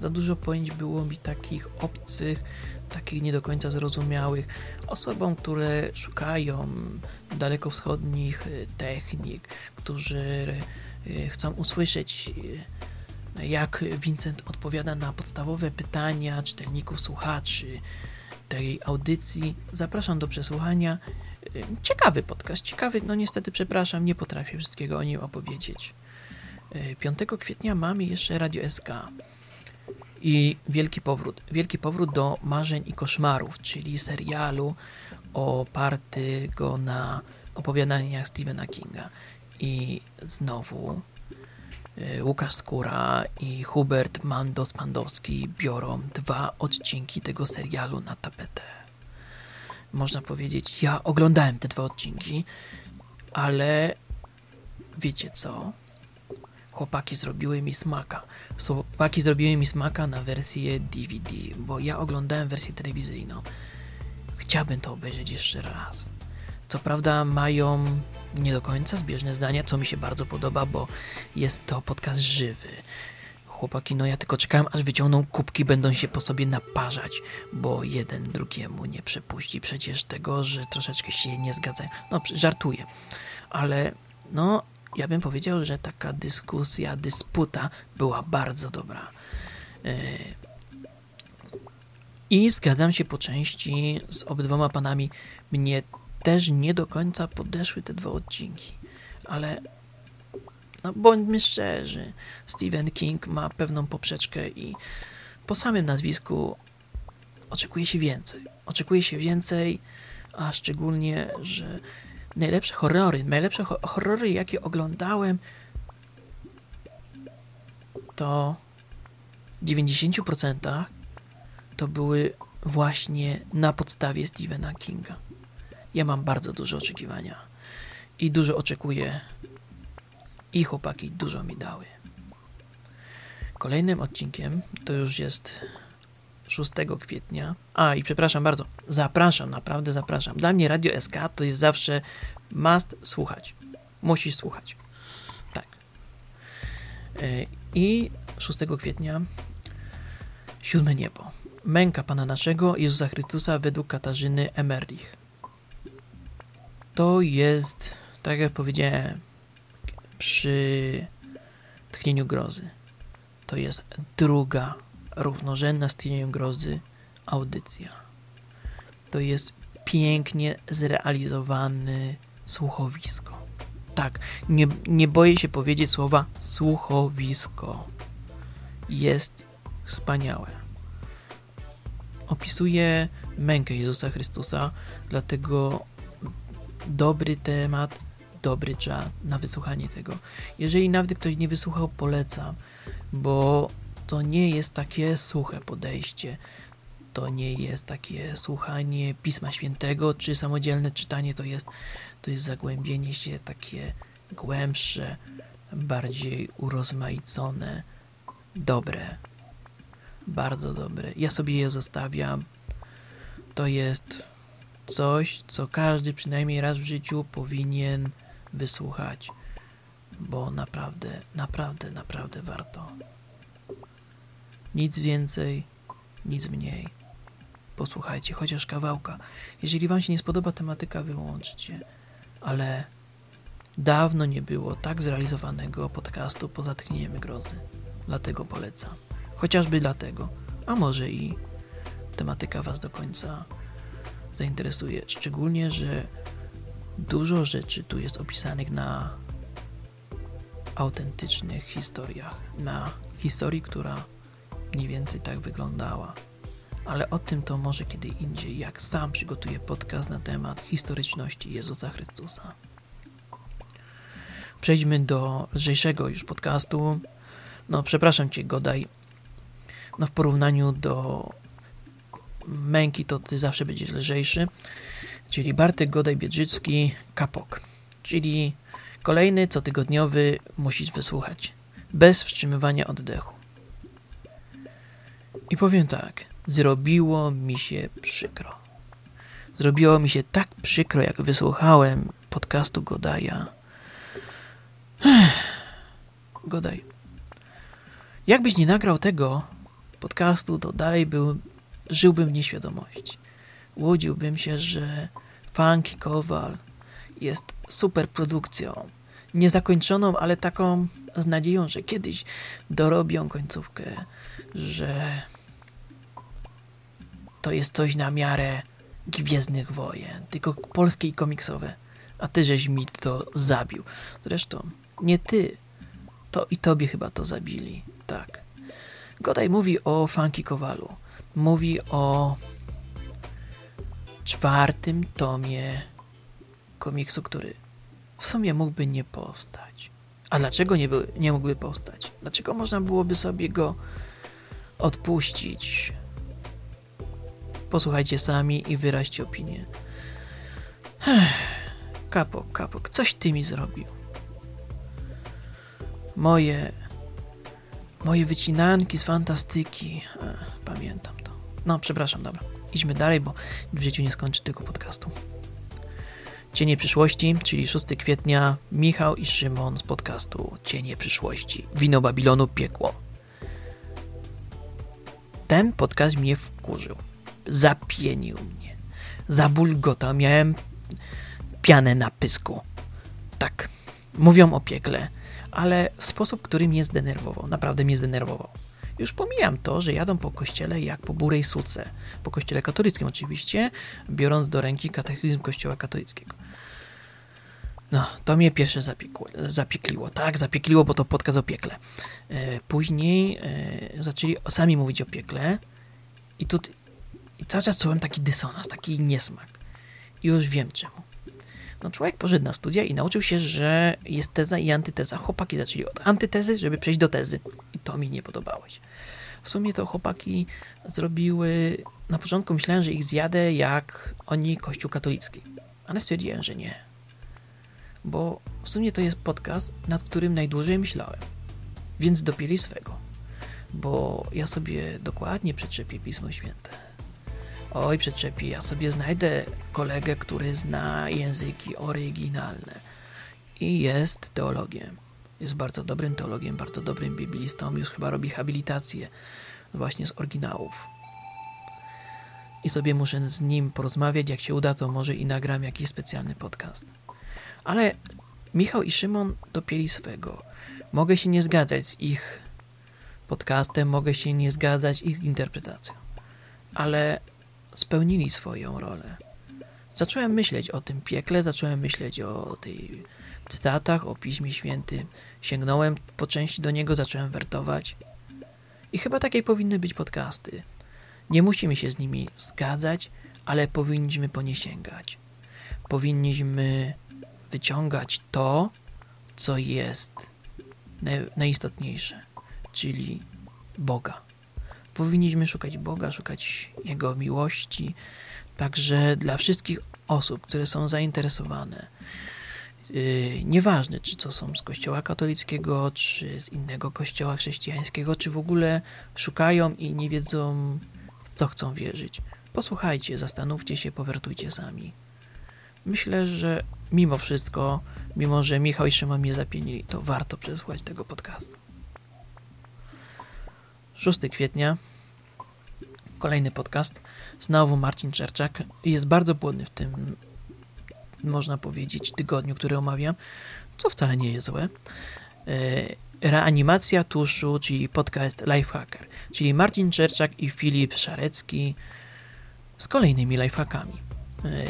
za dużo pojęć było mi takich obcych, takich nie do końca zrozumiałych osobom, które szukają dalekowschodnich e, technik, którzy e, chcą usłyszeć e, jak Vincent odpowiada na podstawowe pytania czytelników, słuchaczy, tej audycji. Zapraszam do przesłuchania. Ciekawy podcast, ciekawy, no niestety przepraszam, nie potrafię wszystkiego o nim opowiedzieć. 5 kwietnia mamy jeszcze Radio SK i Wielki Powrót. Wielki Powrót do Marzeń i Koszmarów, czyli serialu opartego na opowiadaniach Stephena Kinga. I znowu Łukasz Skóra i Hubert Mandos-Pandowski biorą dwa odcinki tego serialu na tapetę. Można powiedzieć, ja oglądałem te dwa odcinki, ale wiecie co? Chłopaki zrobiły mi smaka. Chłopaki zrobiły mi smaka na wersję DVD, bo ja oglądałem wersję telewizyjną. Chciałbym to obejrzeć jeszcze raz. Co prawda mają nie do końca zbieżne zdania, co mi się bardzo podoba, bo jest to podcast żywy. Chłopaki, no ja tylko czekałem, aż wyciągną kubki, będą się po sobie naparzać, bo jeden drugiemu nie przepuści przecież tego, że troszeczkę się nie zgadzają. No, żartuję, ale no, ja bym powiedział, że taka dyskusja, dysputa była bardzo dobra. E, I zgadzam się po części z obydwoma panami. Mnie też nie do końca podeszły te dwa odcinki. Ale no bądźmy szczerzy, Stephen King ma pewną poprzeczkę i po samym nazwisku oczekuje się więcej. Oczekuje się więcej, a szczególnie, że najlepsze horrory, najlepsze horrory, jakie oglądałem, to w 90% to były właśnie na podstawie Stephena Kinga. Ja mam bardzo duże oczekiwania i dużo oczekuję i chłopaki dużo mi dały. Kolejnym odcinkiem to już jest 6 kwietnia. A i przepraszam bardzo, zapraszam, naprawdę zapraszam. Dla mnie Radio SK to jest zawsze must słuchać. Musisz słuchać. Tak. E, I 6 kwietnia Siódme Niebo. Męka Pana naszego Jezusa Chrystusa według Katarzyny Emerlich. To jest, tak jak powiedziałem, przy tchnieniu grozy. To jest druga, równorzędna z tchnieniem grozy audycja. To jest pięknie zrealizowany słuchowisko. Tak, nie, nie boję się powiedzieć słowa słuchowisko. Jest wspaniałe. Opisuje mękę Jezusa Chrystusa, dlatego dobry temat, dobry czas na wysłuchanie tego. Jeżeli nawet ktoś nie wysłuchał, polecam, bo to nie jest takie suche podejście. To nie jest takie słuchanie Pisma Świętego, czy samodzielne czytanie, to jest, to jest zagłębienie się takie głębsze, bardziej urozmaicone, dobre. Bardzo dobre. Ja sobie je zostawiam. To jest coś, co każdy przynajmniej raz w życiu powinien wysłuchać, bo naprawdę, naprawdę, naprawdę warto. Nic więcej, nic mniej. Posłuchajcie chociaż kawałka. Jeżeli Wam się nie spodoba tematyka, wyłączcie. Ale dawno nie było tak zrealizowanego podcastu poza tchnieniem grozy. Dlatego polecam. Chociażby dlatego. A może i tematyka Was do końca zainteresuje. Szczególnie, że dużo rzeczy tu jest opisanych na autentycznych historiach. Na historii, która mniej więcej tak wyglądała. Ale o tym to może kiedy indziej, jak sam przygotuję podcast na temat historyczności Jezusa Chrystusa. Przejdźmy do lżejszego już podcastu. No, przepraszam Cię, Godaj. No, w porównaniu do męki, to Ty zawsze będziesz lżejszy. Czyli Bartek Godaj-Biedrzycki, Kapok. Czyli kolejny cotygodniowy musisz wysłuchać. Bez wstrzymywania oddechu. I powiem tak, zrobiło mi się przykro. Zrobiło mi się tak przykro, jak wysłuchałem podcastu Godaja. Godaj. Jakbyś nie nagrał tego podcastu, to dalej był, żyłbym w nieświadomości. Łudziłbym się, że Funky Kowal jest super produkcją. Niezakończoną, ale taką z nadzieją, że kiedyś dorobią końcówkę, że to jest coś na miarę Gwiezdnych Wojen, tylko polskie i komiksowe. A ty żeś mi to zabił. Zresztą, nie ty, to i tobie chyba to zabili. Tak. Godaj mówi o Funky Kowalu. Mówi o czwartym tomie komiksu, który w sumie mógłby nie powstać. A dlaczego nie, by, nie mógłby powstać? Dlaczego można byłoby sobie go odpuścić? Posłuchajcie sami i wyraźcie opinię. Kapok, kapok, coś ty mi zrobił. Moje. Moje wycinanki z fantastyki. Ech, pamiętam. No, przepraszam, dobra. Idźmy dalej, bo w życiu nie skończy tego podcastu. Cienie przyszłości, czyli 6 kwietnia, Michał i Szymon z podcastu Cienie przyszłości. Wino Babilonu piekło. Ten podcast mnie wkurzył. Zapienił mnie. Zabulgotał. Miałem pianę na pysku. Tak. Mówią o piekle, ale w sposób, który mnie zdenerwował. Naprawdę mnie zdenerwował. Już pomijam to, że jadą po kościele jak po burej suce. Po kościele katolickim oczywiście, biorąc do ręki katechizm kościoła katolickiego. No, to mnie pierwsze zapiekło, zapiekliło. Tak, zapiekliło, bo to podcast o piekle. E, później e, zaczęli sami mówić o piekle i tu i cały czas czułem taki dysonans, taki niesmak. I już wiem czemu. No człowiek poszedł na studia i nauczył się, że jest teza i antyteza. Chłopaki zaczęli od antytezy, żeby przejść do tezy. I to mi nie podobało się. W sumie to chłopaki zrobiły... Na początku myślałem, że ich zjadę jak oni kościół katolicki. Ale stwierdziłem, że nie. Bo w sumie to jest podcast, nad którym najdłużej myślałem. Więc dopieli swego. Bo ja sobie dokładnie przeczepię Pismo Święte Oj, przyczepi, ja sobie znajdę kolegę, który zna języki oryginalne i jest teologiem. Jest bardzo dobrym teologiem, bardzo dobrym biblistą, już chyba robi habilitację właśnie z oryginałów. i sobie muszę z nim porozmawiać. Jak się uda, to może i nagram jakiś specjalny podcast. Ale Michał i Szymon dopięli swego. Mogę się nie zgadzać z ich podcastem, mogę się nie zgadzać z ich interpretacją, ale spełnili swoją rolę. Zacząłem myśleć o tym piekle, zacząłem myśleć o tej cytatach, o Piśmie Świętym. Sięgnąłem po części do niego, zacząłem wertować. I chyba takie powinny być podcasty. Nie musimy się z nimi zgadzać, ale powinniśmy po nie sięgać. Powinniśmy wyciągać to, co jest najistotniejsze, czyli Boga. Powinniśmy szukać Boga, szukać Jego miłości, także dla wszystkich osób, które są zainteresowane. Yy, nieważne, czy to są z kościoła katolickiego, czy z innego kościoła chrześcijańskiego, czy w ogóle szukają i nie wiedzą, w co chcą wierzyć. Posłuchajcie, zastanówcie się, powertujcie sami. Myślę, że mimo wszystko, mimo że Michał i Szymon mnie zapienili, to warto przesłuchać tego podcastu. 6 kwietnia, kolejny podcast. Znowu Marcin Czerczak. Jest bardzo płodny w tym, można powiedzieć, tygodniu, który omawiam, co wcale nie jest złe. E, reanimacja tuszu, czyli podcast Lifehacker, czyli Marcin Czerczak i Filip Szarecki z kolejnymi lifehackami. E,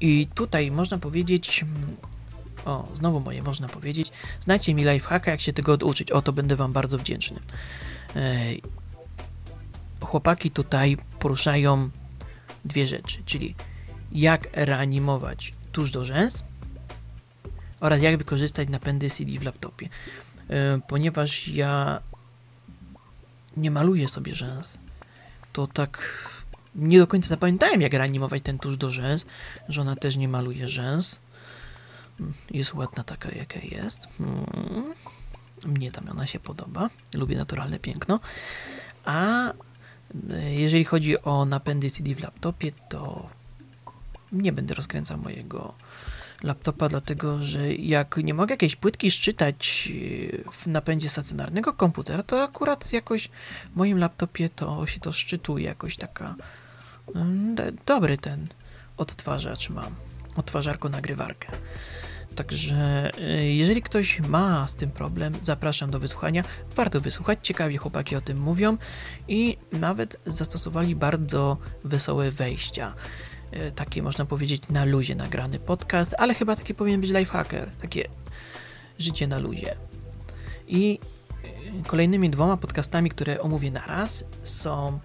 I tutaj można powiedzieć, o, znowu moje można powiedzieć, znajdźcie mi lifehacka, jak się tego oduczyć, o to będę Wam bardzo wdzięczny. E, chłopaki tutaj poruszają dwie rzeczy, czyli jak reanimować tuż do rzęs oraz jak wykorzystać napędy CD w laptopie. E, ponieważ ja nie maluję sobie rzęs, to tak nie do końca zapamiętałem, jak reanimować ten tuż do rzęs. Żona też nie maluje rzęs. Jest ładna taka, jaka jest. Hmm. Mnie tam ona się podoba. Lubię naturalne piękno. A e, jeżeli chodzi o napędy CD w laptopie, to nie będę rozkręcał mojego laptopa, dlatego że jak nie mogę jakiejś płytki szczytać e, w napędzie stacjonarnego komputera, to akurat jakoś w moim laptopie to się to szczytuje, jakoś taka mm, dobry ten odtwarzacz mam, odtwarzarko nagrywarkę. Także y, jeżeli ktoś ma z tym problem, zapraszam do wysłuchania. Warto wysłuchać, ciekawie chłopaki o tym mówią i nawet zastosowali bardzo wesołe wejścia. Y, takie można powiedzieć na luzie nagrany podcast, ale chyba taki powinien być lifehacker, takie życie na luzie. I y, kolejnymi dwoma podcastami, które omówię naraz są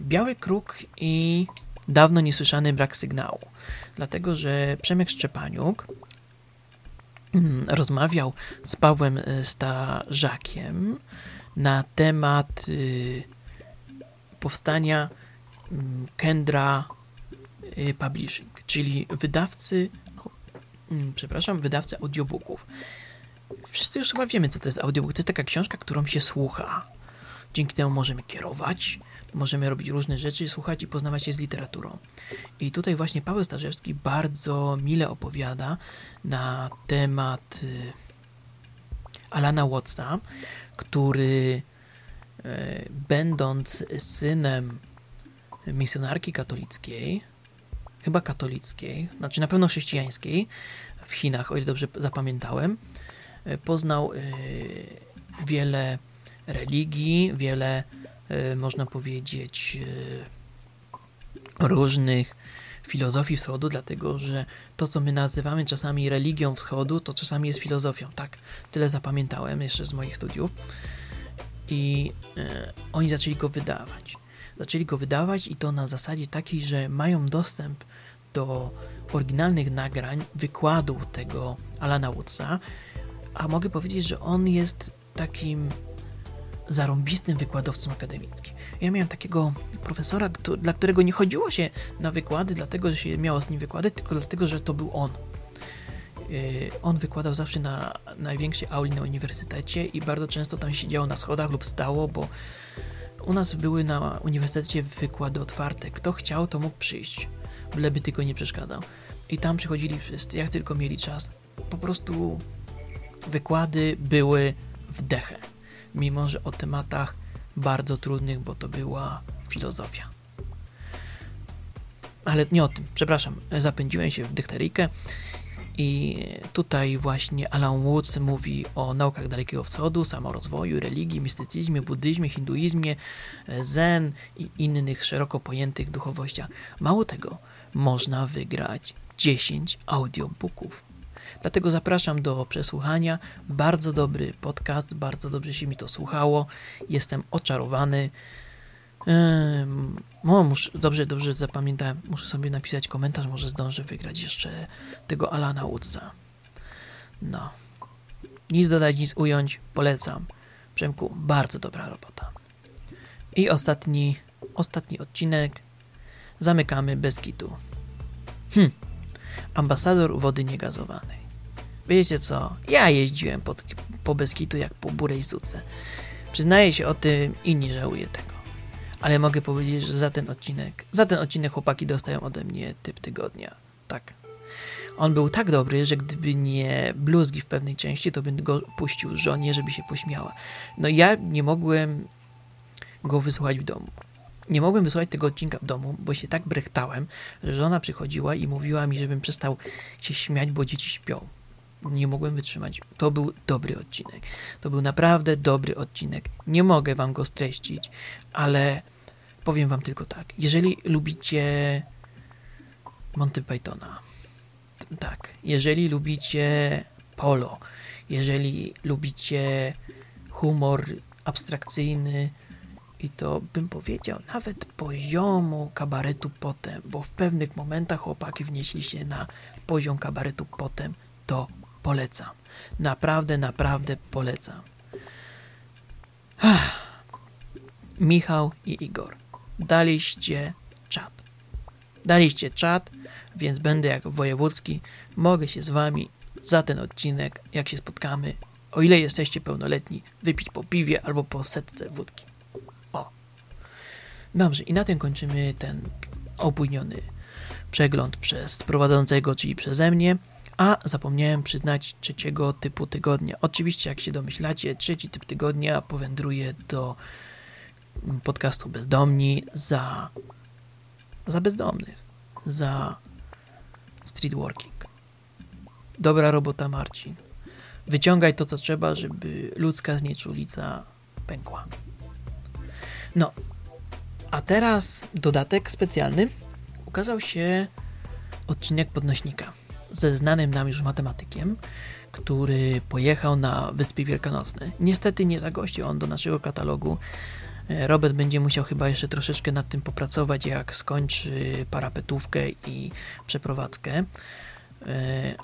Biały Kruk i dawno niesłyszany brak sygnału. Dlatego, że Przemek Szczepaniuk mm, rozmawiał z Pawłem e, Starzakiem na temat powstania mm, Kendra Publishing, czyli wydawcy, mm, przepraszam, wydawcy audiobooków. Wszyscy już chyba wiemy, co to jest audiobook. To jest taka książka, którą się słucha. Dzięki temu możemy kierować, możemy robić różne rzeczy, słuchać i poznawać się z literaturą. I tutaj właśnie Paweł Starzewski bardzo mile opowiada na temat y, Alana Wattsa, który y, będąc synem misjonarki katolickiej, chyba katolickiej, znaczy na pewno chrześcijańskiej w Chinach, o ile dobrze zapamiętałem, y, poznał wiele religii, wiele E, można powiedzieć, e, różnych filozofii wschodu, dlatego że to, co my nazywamy czasami religią wschodu, to czasami jest filozofią. Tak, tyle zapamiętałem jeszcze z moich studiów. I e, oni zaczęli go wydawać. Zaczęli go wydawać i to na zasadzie takiej, że mają dostęp do oryginalnych nagrań, wykładu tego Alana Woodsa, a mogę powiedzieć, że on jest takim zarąbistym wykładowcą akademickim. Ja miałem takiego profesora, dla którego nie chodziło się na wykłady, dlatego że się miało z nim wykłady, tylko dlatego, że to był on. Yy, on wykładał zawsze na największej auli na uniwersytecie i bardzo często tam siedział na schodach lub stało, bo u nas były na uniwersytecie wykłady otwarte. Kto chciał, to mógł przyjść, byleby tylko nie przeszkadzał. I tam przychodzili wszyscy, jak tylko mieli czas. Po prostu wykłady były w dechę mimo że o tematach bardzo trudnych, bo to była filozofia. ale nie o tym, przepraszam, zapędziłem się w dykteryjkę i tutaj właśnie Alan Woods mówi o naukach Dalekiego Wschodu, samorozwoju, religii, mistycyzmie, buddyzmie, hinduizmie, zen i innych szeroko pojętych duchowościach. Mało tego, można wygrać 10 audiobooków. Dlatego zapraszam do przesłuchania. Bardzo dobry podcast, bardzo dobrze się mi to słuchało. Jestem oczarowany. No, muszę, dobrze, dobrze zapamiętałem. Muszę sobie napisać komentarz, może zdążę wygrać jeszcze tego Alana Woodsa. No. Nic dodać, nic ująć. Polecam. Przemku, bardzo dobra robota. I ostatni, ostatni odcinek. Zamykamy bez kitu. Hm. Ambasador wody niegazowanej. Wiecie co? Ja jeździłem pod, po Beskitu jak po burej suce. Przyznaję się o tym i nie żałuję tego. Ale mogę powiedzieć, że za ten odcinek, za ten odcinek chłopaki dostają ode mnie typ tygodnia. Tak. On był tak dobry, że gdyby nie bluzgi w pewnej części, to bym go puścił żonie, żeby się pośmiała. No ja nie mogłem go wysłuchać w domu. Nie mogłem wysłuchać tego odcinka w domu, bo się tak brechtałem, że żona przychodziła i mówiła mi, żebym przestał się śmiać, bo dzieci śpią. Nie mogłem wytrzymać. To był dobry odcinek. To był naprawdę dobry odcinek. Nie mogę wam go streścić, ale powiem wam tylko tak. Jeżeli lubicie Monty Pythona, tak, jeżeli lubicie polo, jeżeli lubicie humor abstrakcyjny, i to bym powiedział nawet poziomu kabaretu potem, bo w pewnych momentach chłopaki wnieśli się na poziom kabaretu potem, to polecam. Naprawdę, naprawdę polecam. Ach. Michał i Igor. Daliście czat. Daliście czat, więc będę jak wojewódzki. Mogę się z wami za ten odcinek, jak się spotkamy, o ile jesteście pełnoletni, wypić po piwie albo po setce wódki. Dobrze, i na tym kończymy ten opóźniony przegląd przez prowadzącego, czyli przeze mnie. A zapomniałem przyznać trzeciego typu tygodnia. Oczywiście, jak się domyślacie, trzeci typ tygodnia powędruje do podcastu Bezdomni za, za bezdomnych, za streetworking. Dobra robota, Marcin. Wyciągaj to, co trzeba, żeby ludzka znieczulica pękła. No, a teraz dodatek specjalny. Ukazał się odcinek podnośnika ze znanym nam już matematykiem, który pojechał na Wyspy Wielkanocne. Niestety nie zagościł on do naszego katalogu. E, Robert będzie musiał chyba jeszcze troszeczkę nad tym popracować, jak skończy parapetówkę i przeprowadzkę, e,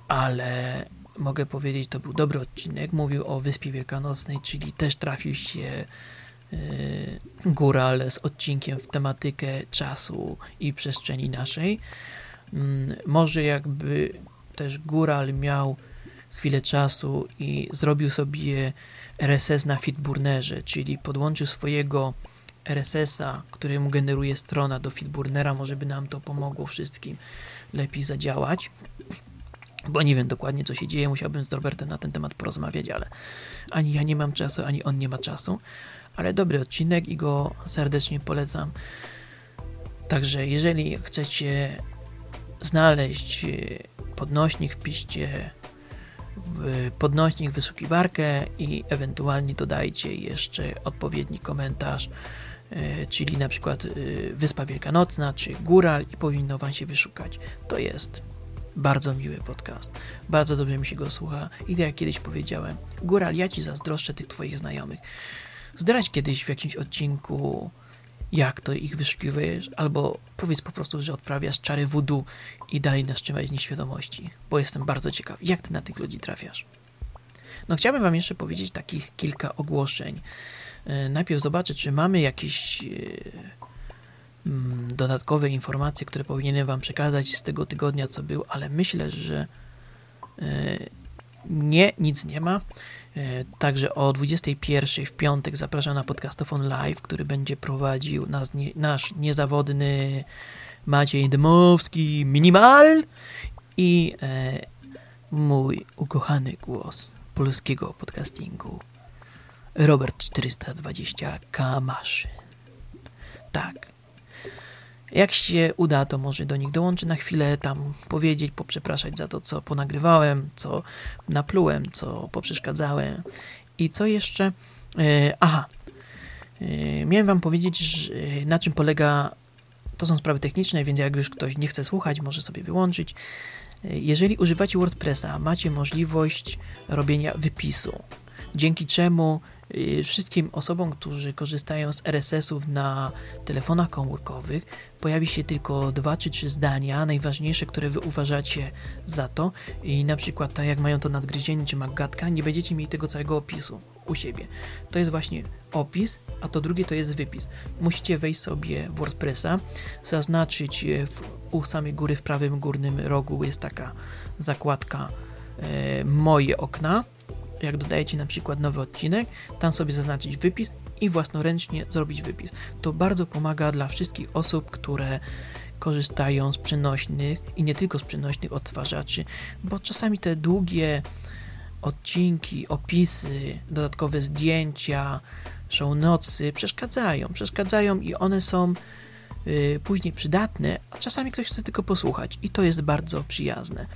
ale mogę powiedzieć, to był dobry odcinek. Mówił o Wyspie Wielkanocnej, czyli też trafił się góral z odcinkiem w tematykę czasu i przestrzeni naszej. Mm, może jakby też góral miał chwilę czasu i zrobił sobie RSS na Fitburnerze, czyli podłączył swojego RSS-a, który mu generuje strona do Fitburnera, może by nam to pomogło wszystkim lepiej zadziałać. Bo nie wiem dokładnie, co się dzieje, musiałbym z Robertem na ten temat porozmawiać, ale ani ja nie mam czasu, ani on nie ma czasu ale dobry odcinek i go serdecznie polecam. Także jeżeli chcecie znaleźć e, podnośnik, wpiszcie podnośnik wyszukiwarkę i ewentualnie dodajcie jeszcze odpowiedni komentarz, e, czyli na przykład e, Wyspa Wielkanocna czy Góral i powinno Wam się wyszukać. To jest bardzo miły podcast. Bardzo dobrze mi się go słucha i tak jak kiedyś powiedziałem, Góral, ja Ci zazdroszczę tych Twoich znajomych zdrać kiedyś w jakimś odcinku, jak to ich wyszukiwujesz, albo powiedz po prostu, że odprawiasz czary voodoo i dalej nas trzymać nieświadomości, bo jestem bardzo ciekaw, jak ty na tych ludzi trafiasz. No chciałbym wam jeszcze powiedzieć takich kilka ogłoszeń. E, najpierw zobaczę, czy mamy jakieś e, mm, dodatkowe informacje, które powinienem wam przekazać z tego tygodnia, co był, ale myślę, że e, nie, nic nie ma. E, także o 21 w piątek zapraszam na podcastofon live, który będzie prowadził nas, nie, nasz niezawodny Maciej Dmowski Minimal i e, mój ukochany głos polskiego podcastingu Robert 420 Kamaszyn. Tak. Jak się uda, to może do nich dołączę na chwilę, tam powiedzieć, poprzepraszać za to, co ponagrywałem, co naplułem, co poprzeszkadzałem i co jeszcze. E, aha, e, miałem wam powiedzieć, że, na czym polega. To są sprawy techniczne, więc jak już ktoś nie chce słuchać, może sobie wyłączyć. E, jeżeli używacie WordPressa, macie możliwość robienia wypisu, dzięki czemu wszystkim osobom, którzy korzystają z RSS-ów na telefonach komórkowych, pojawi się tylko dwa czy trzy zdania, najważniejsze, które wy uważacie za to i na przykład tak jak mają to nadgryzienie czy magatka, nie będziecie mieli tego całego opisu u siebie. To jest właśnie opis, a to drugie to jest wypis. Musicie wejść sobie w WordPressa, zaznaczyć w, u samej góry w prawym górnym rogu jest taka zakładka e, moje okna jak dodajecie na przykład nowy odcinek, tam sobie zaznaczyć wypis i własnoręcznie zrobić wypis. To bardzo pomaga dla wszystkich osób, które korzystają z przenośnych i nie tylko z przenośnych odtwarzaczy, bo czasami te długie odcinki, opisy, dodatkowe zdjęcia, show nocy przeszkadzają, przeszkadzają i one są y, później przydatne, a czasami ktoś chce tylko posłuchać i to jest bardzo przyjazne.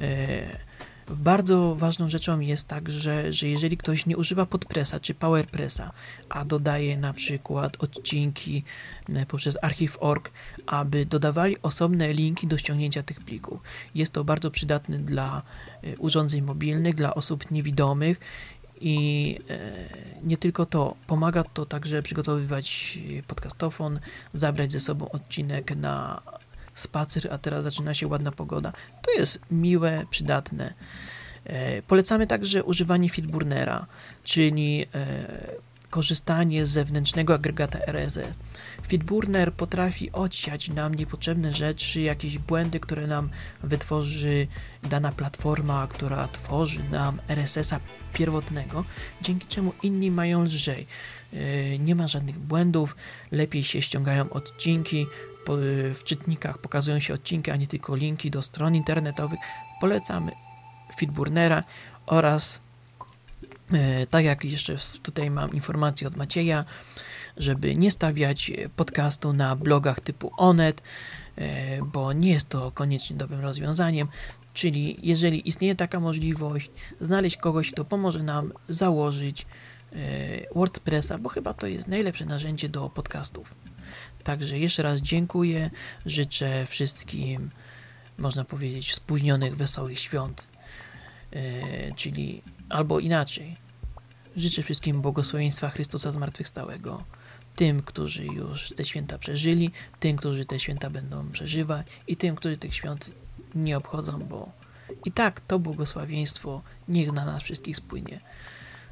Y, bardzo ważną rzeczą jest także, że jeżeli ktoś nie używa podpressa czy powerpressa, a dodaje na przykład odcinki e, poprzez archiv.org, aby dodawali osobne linki do ściągnięcia tych plików. Jest to bardzo przydatne dla e, urządzeń mobilnych, dla osób niewidomych i e, nie tylko to, pomaga to także przygotowywać podcastofon, zabrać ze sobą odcinek na spacer, a teraz zaczyna się ładna pogoda. To jest miłe, przydatne. E, polecamy także używanie Feedburnera, czyli e, korzystanie z zewnętrznego agregata RSS. Feedburner potrafi odsiać nam niepotrzebne rzeczy, jakieś błędy, które nam wytworzy dana platforma, która tworzy nam RSS-a pierwotnego, dzięki czemu inni mają lżej. E, nie ma żadnych błędów, lepiej się ściągają odcinki, w czytnikach pokazują się odcinki, a nie tylko linki do stron internetowych. Polecamy Feedburnera oraz e, tak jak jeszcze tutaj mam informację od Macieja, żeby nie stawiać podcastu na blogach typu Onet, e, bo nie jest to koniecznie dobrym rozwiązaniem. Czyli jeżeli istnieje taka możliwość, znaleźć kogoś, kto pomoże nam założyć WordPressa, bo chyba to jest najlepsze narzędzie do podcastów. Także jeszcze raz dziękuję. Życzę wszystkim, można powiedzieć, spóźnionych, wesołych świąt. Yy, czyli albo inaczej. Życzę wszystkim błogosławieństwa Chrystusa zmartwychwstałego. Tym, którzy już te święta przeżyli, tym, którzy te święta będą przeżywać i tym, którzy tych świąt nie obchodzą, bo i tak to błogosławieństwo niech na nas wszystkich spłynie.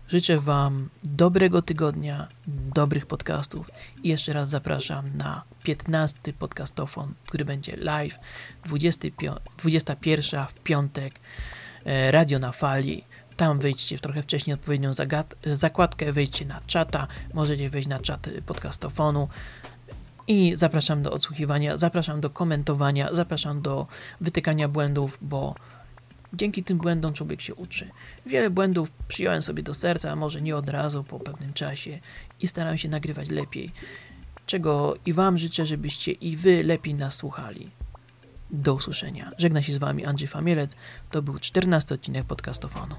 Życzę Wam dobrego tygodnia, dobrych podcastów i jeszcze raz zapraszam na 15 podcastofon, który będzie live 25, 21 w piątek, e, radio na fali. Tam wejdźcie w trochę wcześniej odpowiednią zakładkę, wejdźcie na czata, możecie wejść na czat podcastofonu i zapraszam do odsłuchiwania, zapraszam do komentowania, zapraszam do wytykania błędów, bo Dzięki tym błędom człowiek się uczy. Wiele błędów przyjąłem sobie do serca, może nie od razu, po pewnym czasie i staram się nagrywać lepiej. Czego i Wam życzę, żebyście i Wy lepiej nas słuchali. Do usłyszenia. Żegna się z Wami Andrzej Famielec. To był 14 odcinek podcastofonu.